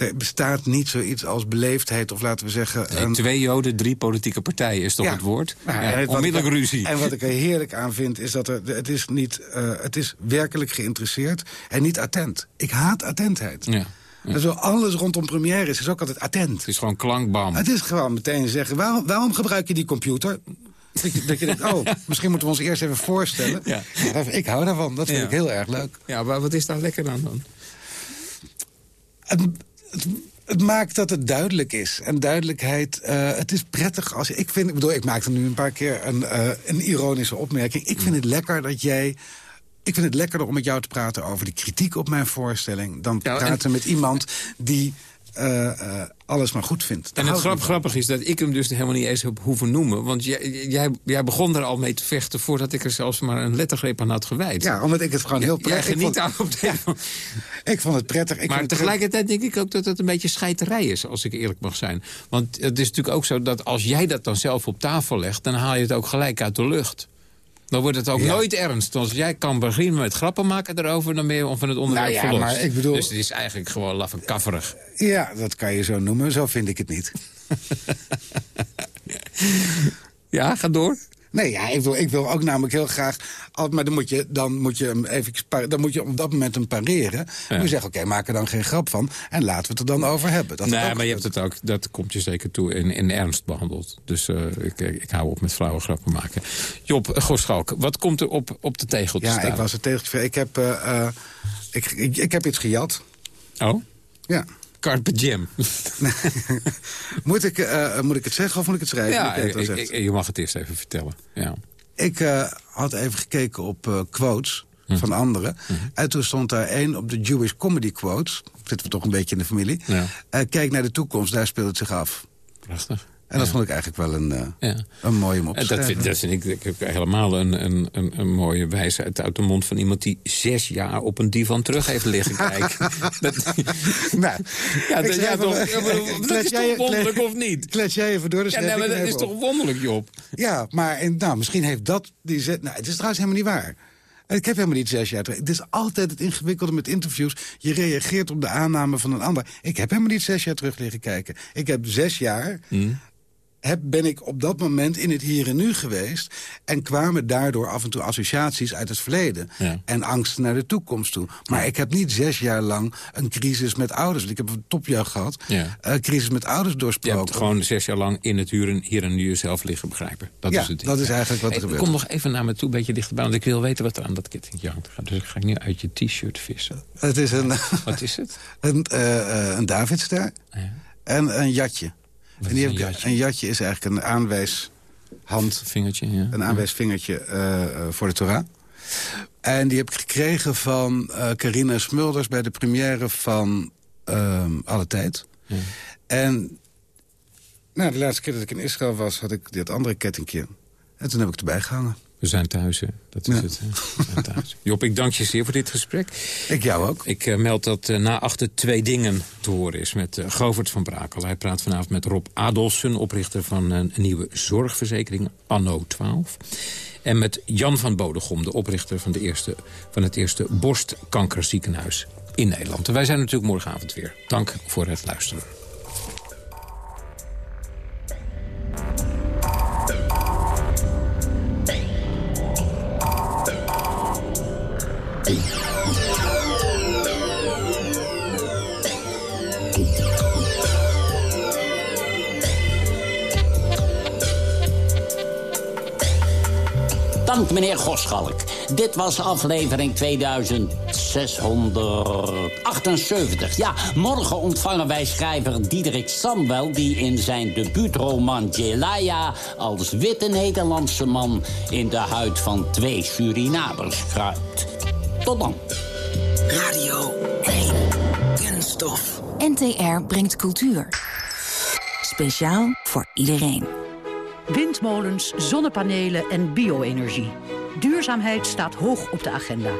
er bestaat niet zoiets als beleefdheid of laten we zeggen... Een... Twee joden, drie politieke partijen is toch ja. het woord? Nou, ja, en onmiddellijk ruzie. En wat ik er heerlijk aan vind, is dat er, het, is niet, uh, het is werkelijk geïnteresseerd en niet attent. Ik haat attentheid. Ja. Ja. Zo alles rondom première is, is ook altijd attent. Het is gewoon klankbam. Het is gewoon meteen zeggen, waarom, waarom gebruik je die computer? Dat je, dat je denkt, oh, misschien moeten we ons eerst even voorstellen. Ja, ik hou daarvan, dat vind Ja. ik heel erg leuk. Ja, maar wat is daar lekker aan dan? Het, maakt dat het duidelijk is. En duidelijkheid, eh, het is prettig als... Ik, vind, ik bedoel, ik maakte nu een paar keer een, eh, een ironische opmerking. Ik vind het lekker dat jij... Ik vind het lekkerder om met jou te praten over de kritiek op mijn voorstelling... dan Ja, en- praten met iemand die eh, eh, alles maar goed vindt. Daar En het grap, grappig is dat ik hem dus helemaal niet eens heb hoeven noemen. Want jij, jij, jij begon er al mee te vechten... voordat ik er zelfs maar een lettergreep aan had gewijd. Ja, omdat ik het gewoon heel Jij prettig geniet vond. daar op de... Ik vond het prettig. Ik maar het tegelijkertijd denk ik ook dat het een beetje scheiterij is, als ik eerlijk mag zijn. Want het is natuurlijk ook zo dat als jij dat dan zelf op tafel legt... dan haal je het ook gelijk uit de lucht. Dan wordt het ook Ja. nooit ernst. Als jij kan beginnen met grappen maken erover... dan ben je van het onderwerp Nou ja, verlost. maar ik bedoel- Dus het is eigenlijk gewoon laf en kafferig. Ja, dat kan je zo noemen. Zo vind ik het niet. Ja, ga door. Nee, ja, ik, wil, ik wil ook namelijk heel graag... Maar dan moet je, dan moet je, hem even, dan moet je op dat moment hem pareren. Ja. En je zegt, oké, maak er dan geen grap van. En laten we het er dan over hebben. Dat nee, maar je hebt het ook, dat komt je zeker toe, in, in ernst behandeld. Dus eh, ik, ik hou op met flauwe grappen maken. Job eh, Goschalk, wat komt er op, op de tegel te Ja, staan? ik was er tegen. Ik heb, eh, eh, ik, ik, ik heb iets gejat. Oh? Ja. Carpe Jam. moet, ik, eh, moet ik het zeggen of moet ik het schrijven? ja, Ik ik- ik- je mag het eerst even vertellen. Ja. Ik eh, had even gekeken op eh, quotes Mhm. van anderen. En toen stond daar één op de Jewish Comedy Quotes. Zitten we toch een beetje in de familie. Ja. Kijk naar de toekomst, daar speelt het zich af. Prachtig. En dat Ja. vond ik eigenlijk wel een, eh, Ja. een mooie om op te En dat, vind, dat vind ik, ik heb helemaal een, een, een, mooie wijsheid uit de mond van iemand die zes jaar op een divan terug heeft liggen kijken. dat, nou, ja, dat, ja, toch, is jij- toch wonderlijk, klets- of niet? Klets jij even door, dus Ja, maar dat is toch wonderlijk, Job? Ja, maar en, nou, misschien heeft dat... Die zet, nou, het is trouwens helemaal niet waar. Ik heb helemaal niet zes jaar terug. Het is altijd het ingewikkelde met interviews. Je reageert op de aanname van een ander. Ik heb helemaal niet zes jaar terug liggen kijken. Ik heb zes jaar... Hmm. Heb, ben ik op dat moment in het hier en nu geweest... en kwamen daardoor af en toe associaties uit het verleden... Ja. en angst naar de toekomst toe. Maar ik heb niet zes jaar lang een crisis met ouders... ik heb een topjeugd gehad, Ja. een crisis met ouders Je doorsproken. hebt gewoon zes jaar lang in het huren hier en nu jezelf liggen begrijpen. Dat Ja, is het dat is eigenlijk wat er Hey, gebeurt. Kom nog even naar me toe, een beetje dichterbij. Want ik wil weten wat er aan dat kettingje hangt. Dus ik ga nu uit je t-shirt vissen. Het is een, Wat is het? een, eh, eh, een Davidster Ja. en een jatje. Wat en die een heb ik- jatje? een jatje is eigenlijk een aanwijshand, Vingertje, ja. een aanwijsvingertje eh, eh, voor de Torah. En die heb ik gekregen van eh Carina Smulders bij de première van ehm, Alle Tijd. Ja. En nou, de laatste keer dat ik in Israël was, had ik dit andere kettingje. En toen heb ik het erbij gehangen. We zijn thuis, hè? Dat is Ja. het. Hè? We zijn thuis. Job, ik dank je zeer voor dit gesprek. Ik jou ook. Ik eh, meld dat eh, na achter twee dingen te horen is met uh, Govert van Brakel. Hij praat vanavond met Rob Adolfsen, oprichter van een nieuwe zorgverzekering, Anno 12. En met Jan van Bodegom, de oprichter van, de eerste, van het eerste borstkankerziekenhuis in Nederland. En wij zijn natuurlijk morgenavond weer. Dank voor het luisteren. Dank meneer Goschalk. Dit was aflevering 2678. Ja, morgen ontvangen wij schrijver Diederik Samwel... die in zijn debuutroman Jelaya als witte Nederlandse man... in de huid van twee Surinamers kruipt. Tot dan. Radio 1. Kunststof. NTR brengt cultuur. Speciaal voor iedereen. Windmolens, zonnepanelen en bio-energie. Duurzaamheid staat hoog op de agenda.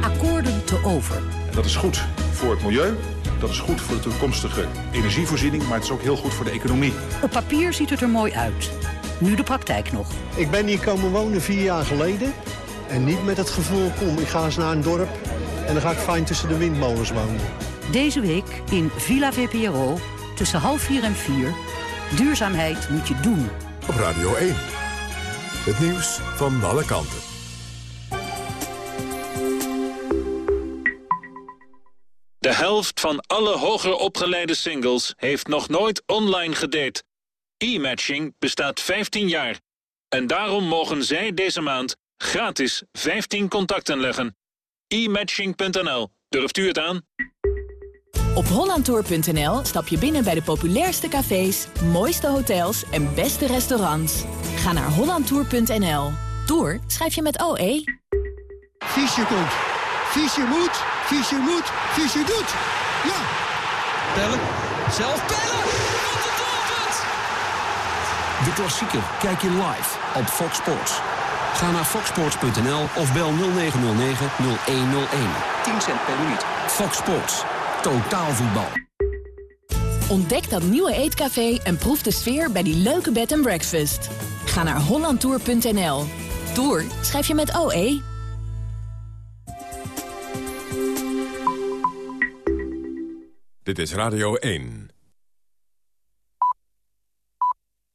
Akkoorden te over. Dat is goed voor het milieu, dat is goed voor de toekomstige energievoorziening... maar het is ook heel goed voor de economie. Op papier ziet het er mooi uit. Nu de praktijk nog. Ik ben hier komen wonen vier jaar geleden. En niet met het gevoel, kom, ik ga eens naar een dorp... en dan ga ik fijn tussen de windmolens wonen. Deze week in Villa VPRO tussen half vier en vier. Duurzaamheid moet je doen. Op Radio 1. Het nieuws van alle kanten. De helft van alle hoger opgeleide singles heeft nog nooit online gedate. E-matching bestaat 15 jaar. En daarom mogen zij deze maand gratis 15 contacten leggen. e-matching.nl. Durft u het aan? Op hollandtour.nl stap je binnen bij de populairste cafés, mooiste hotels en beste restaurants. Ga naar hollandtour.nl. Tour schrijf je met OE. Fischer komt. Fischer moet. Fischer moet. Fischer doet. Ja. Bellen. Zelf bellen. Wat een doelpunt. De klassieker kijk je live op Fox Sports. Ga naar foxsports.nl of bel 0909-0101. 10 cent per minuut. Fox Sports. Totaal voetbal. Ontdek dat nieuwe eetcafé en proef de sfeer bij die leuke bed and breakfast. Ga naar hollandtour.nl. Tour schrijf je met OE. Dit is Radio 1.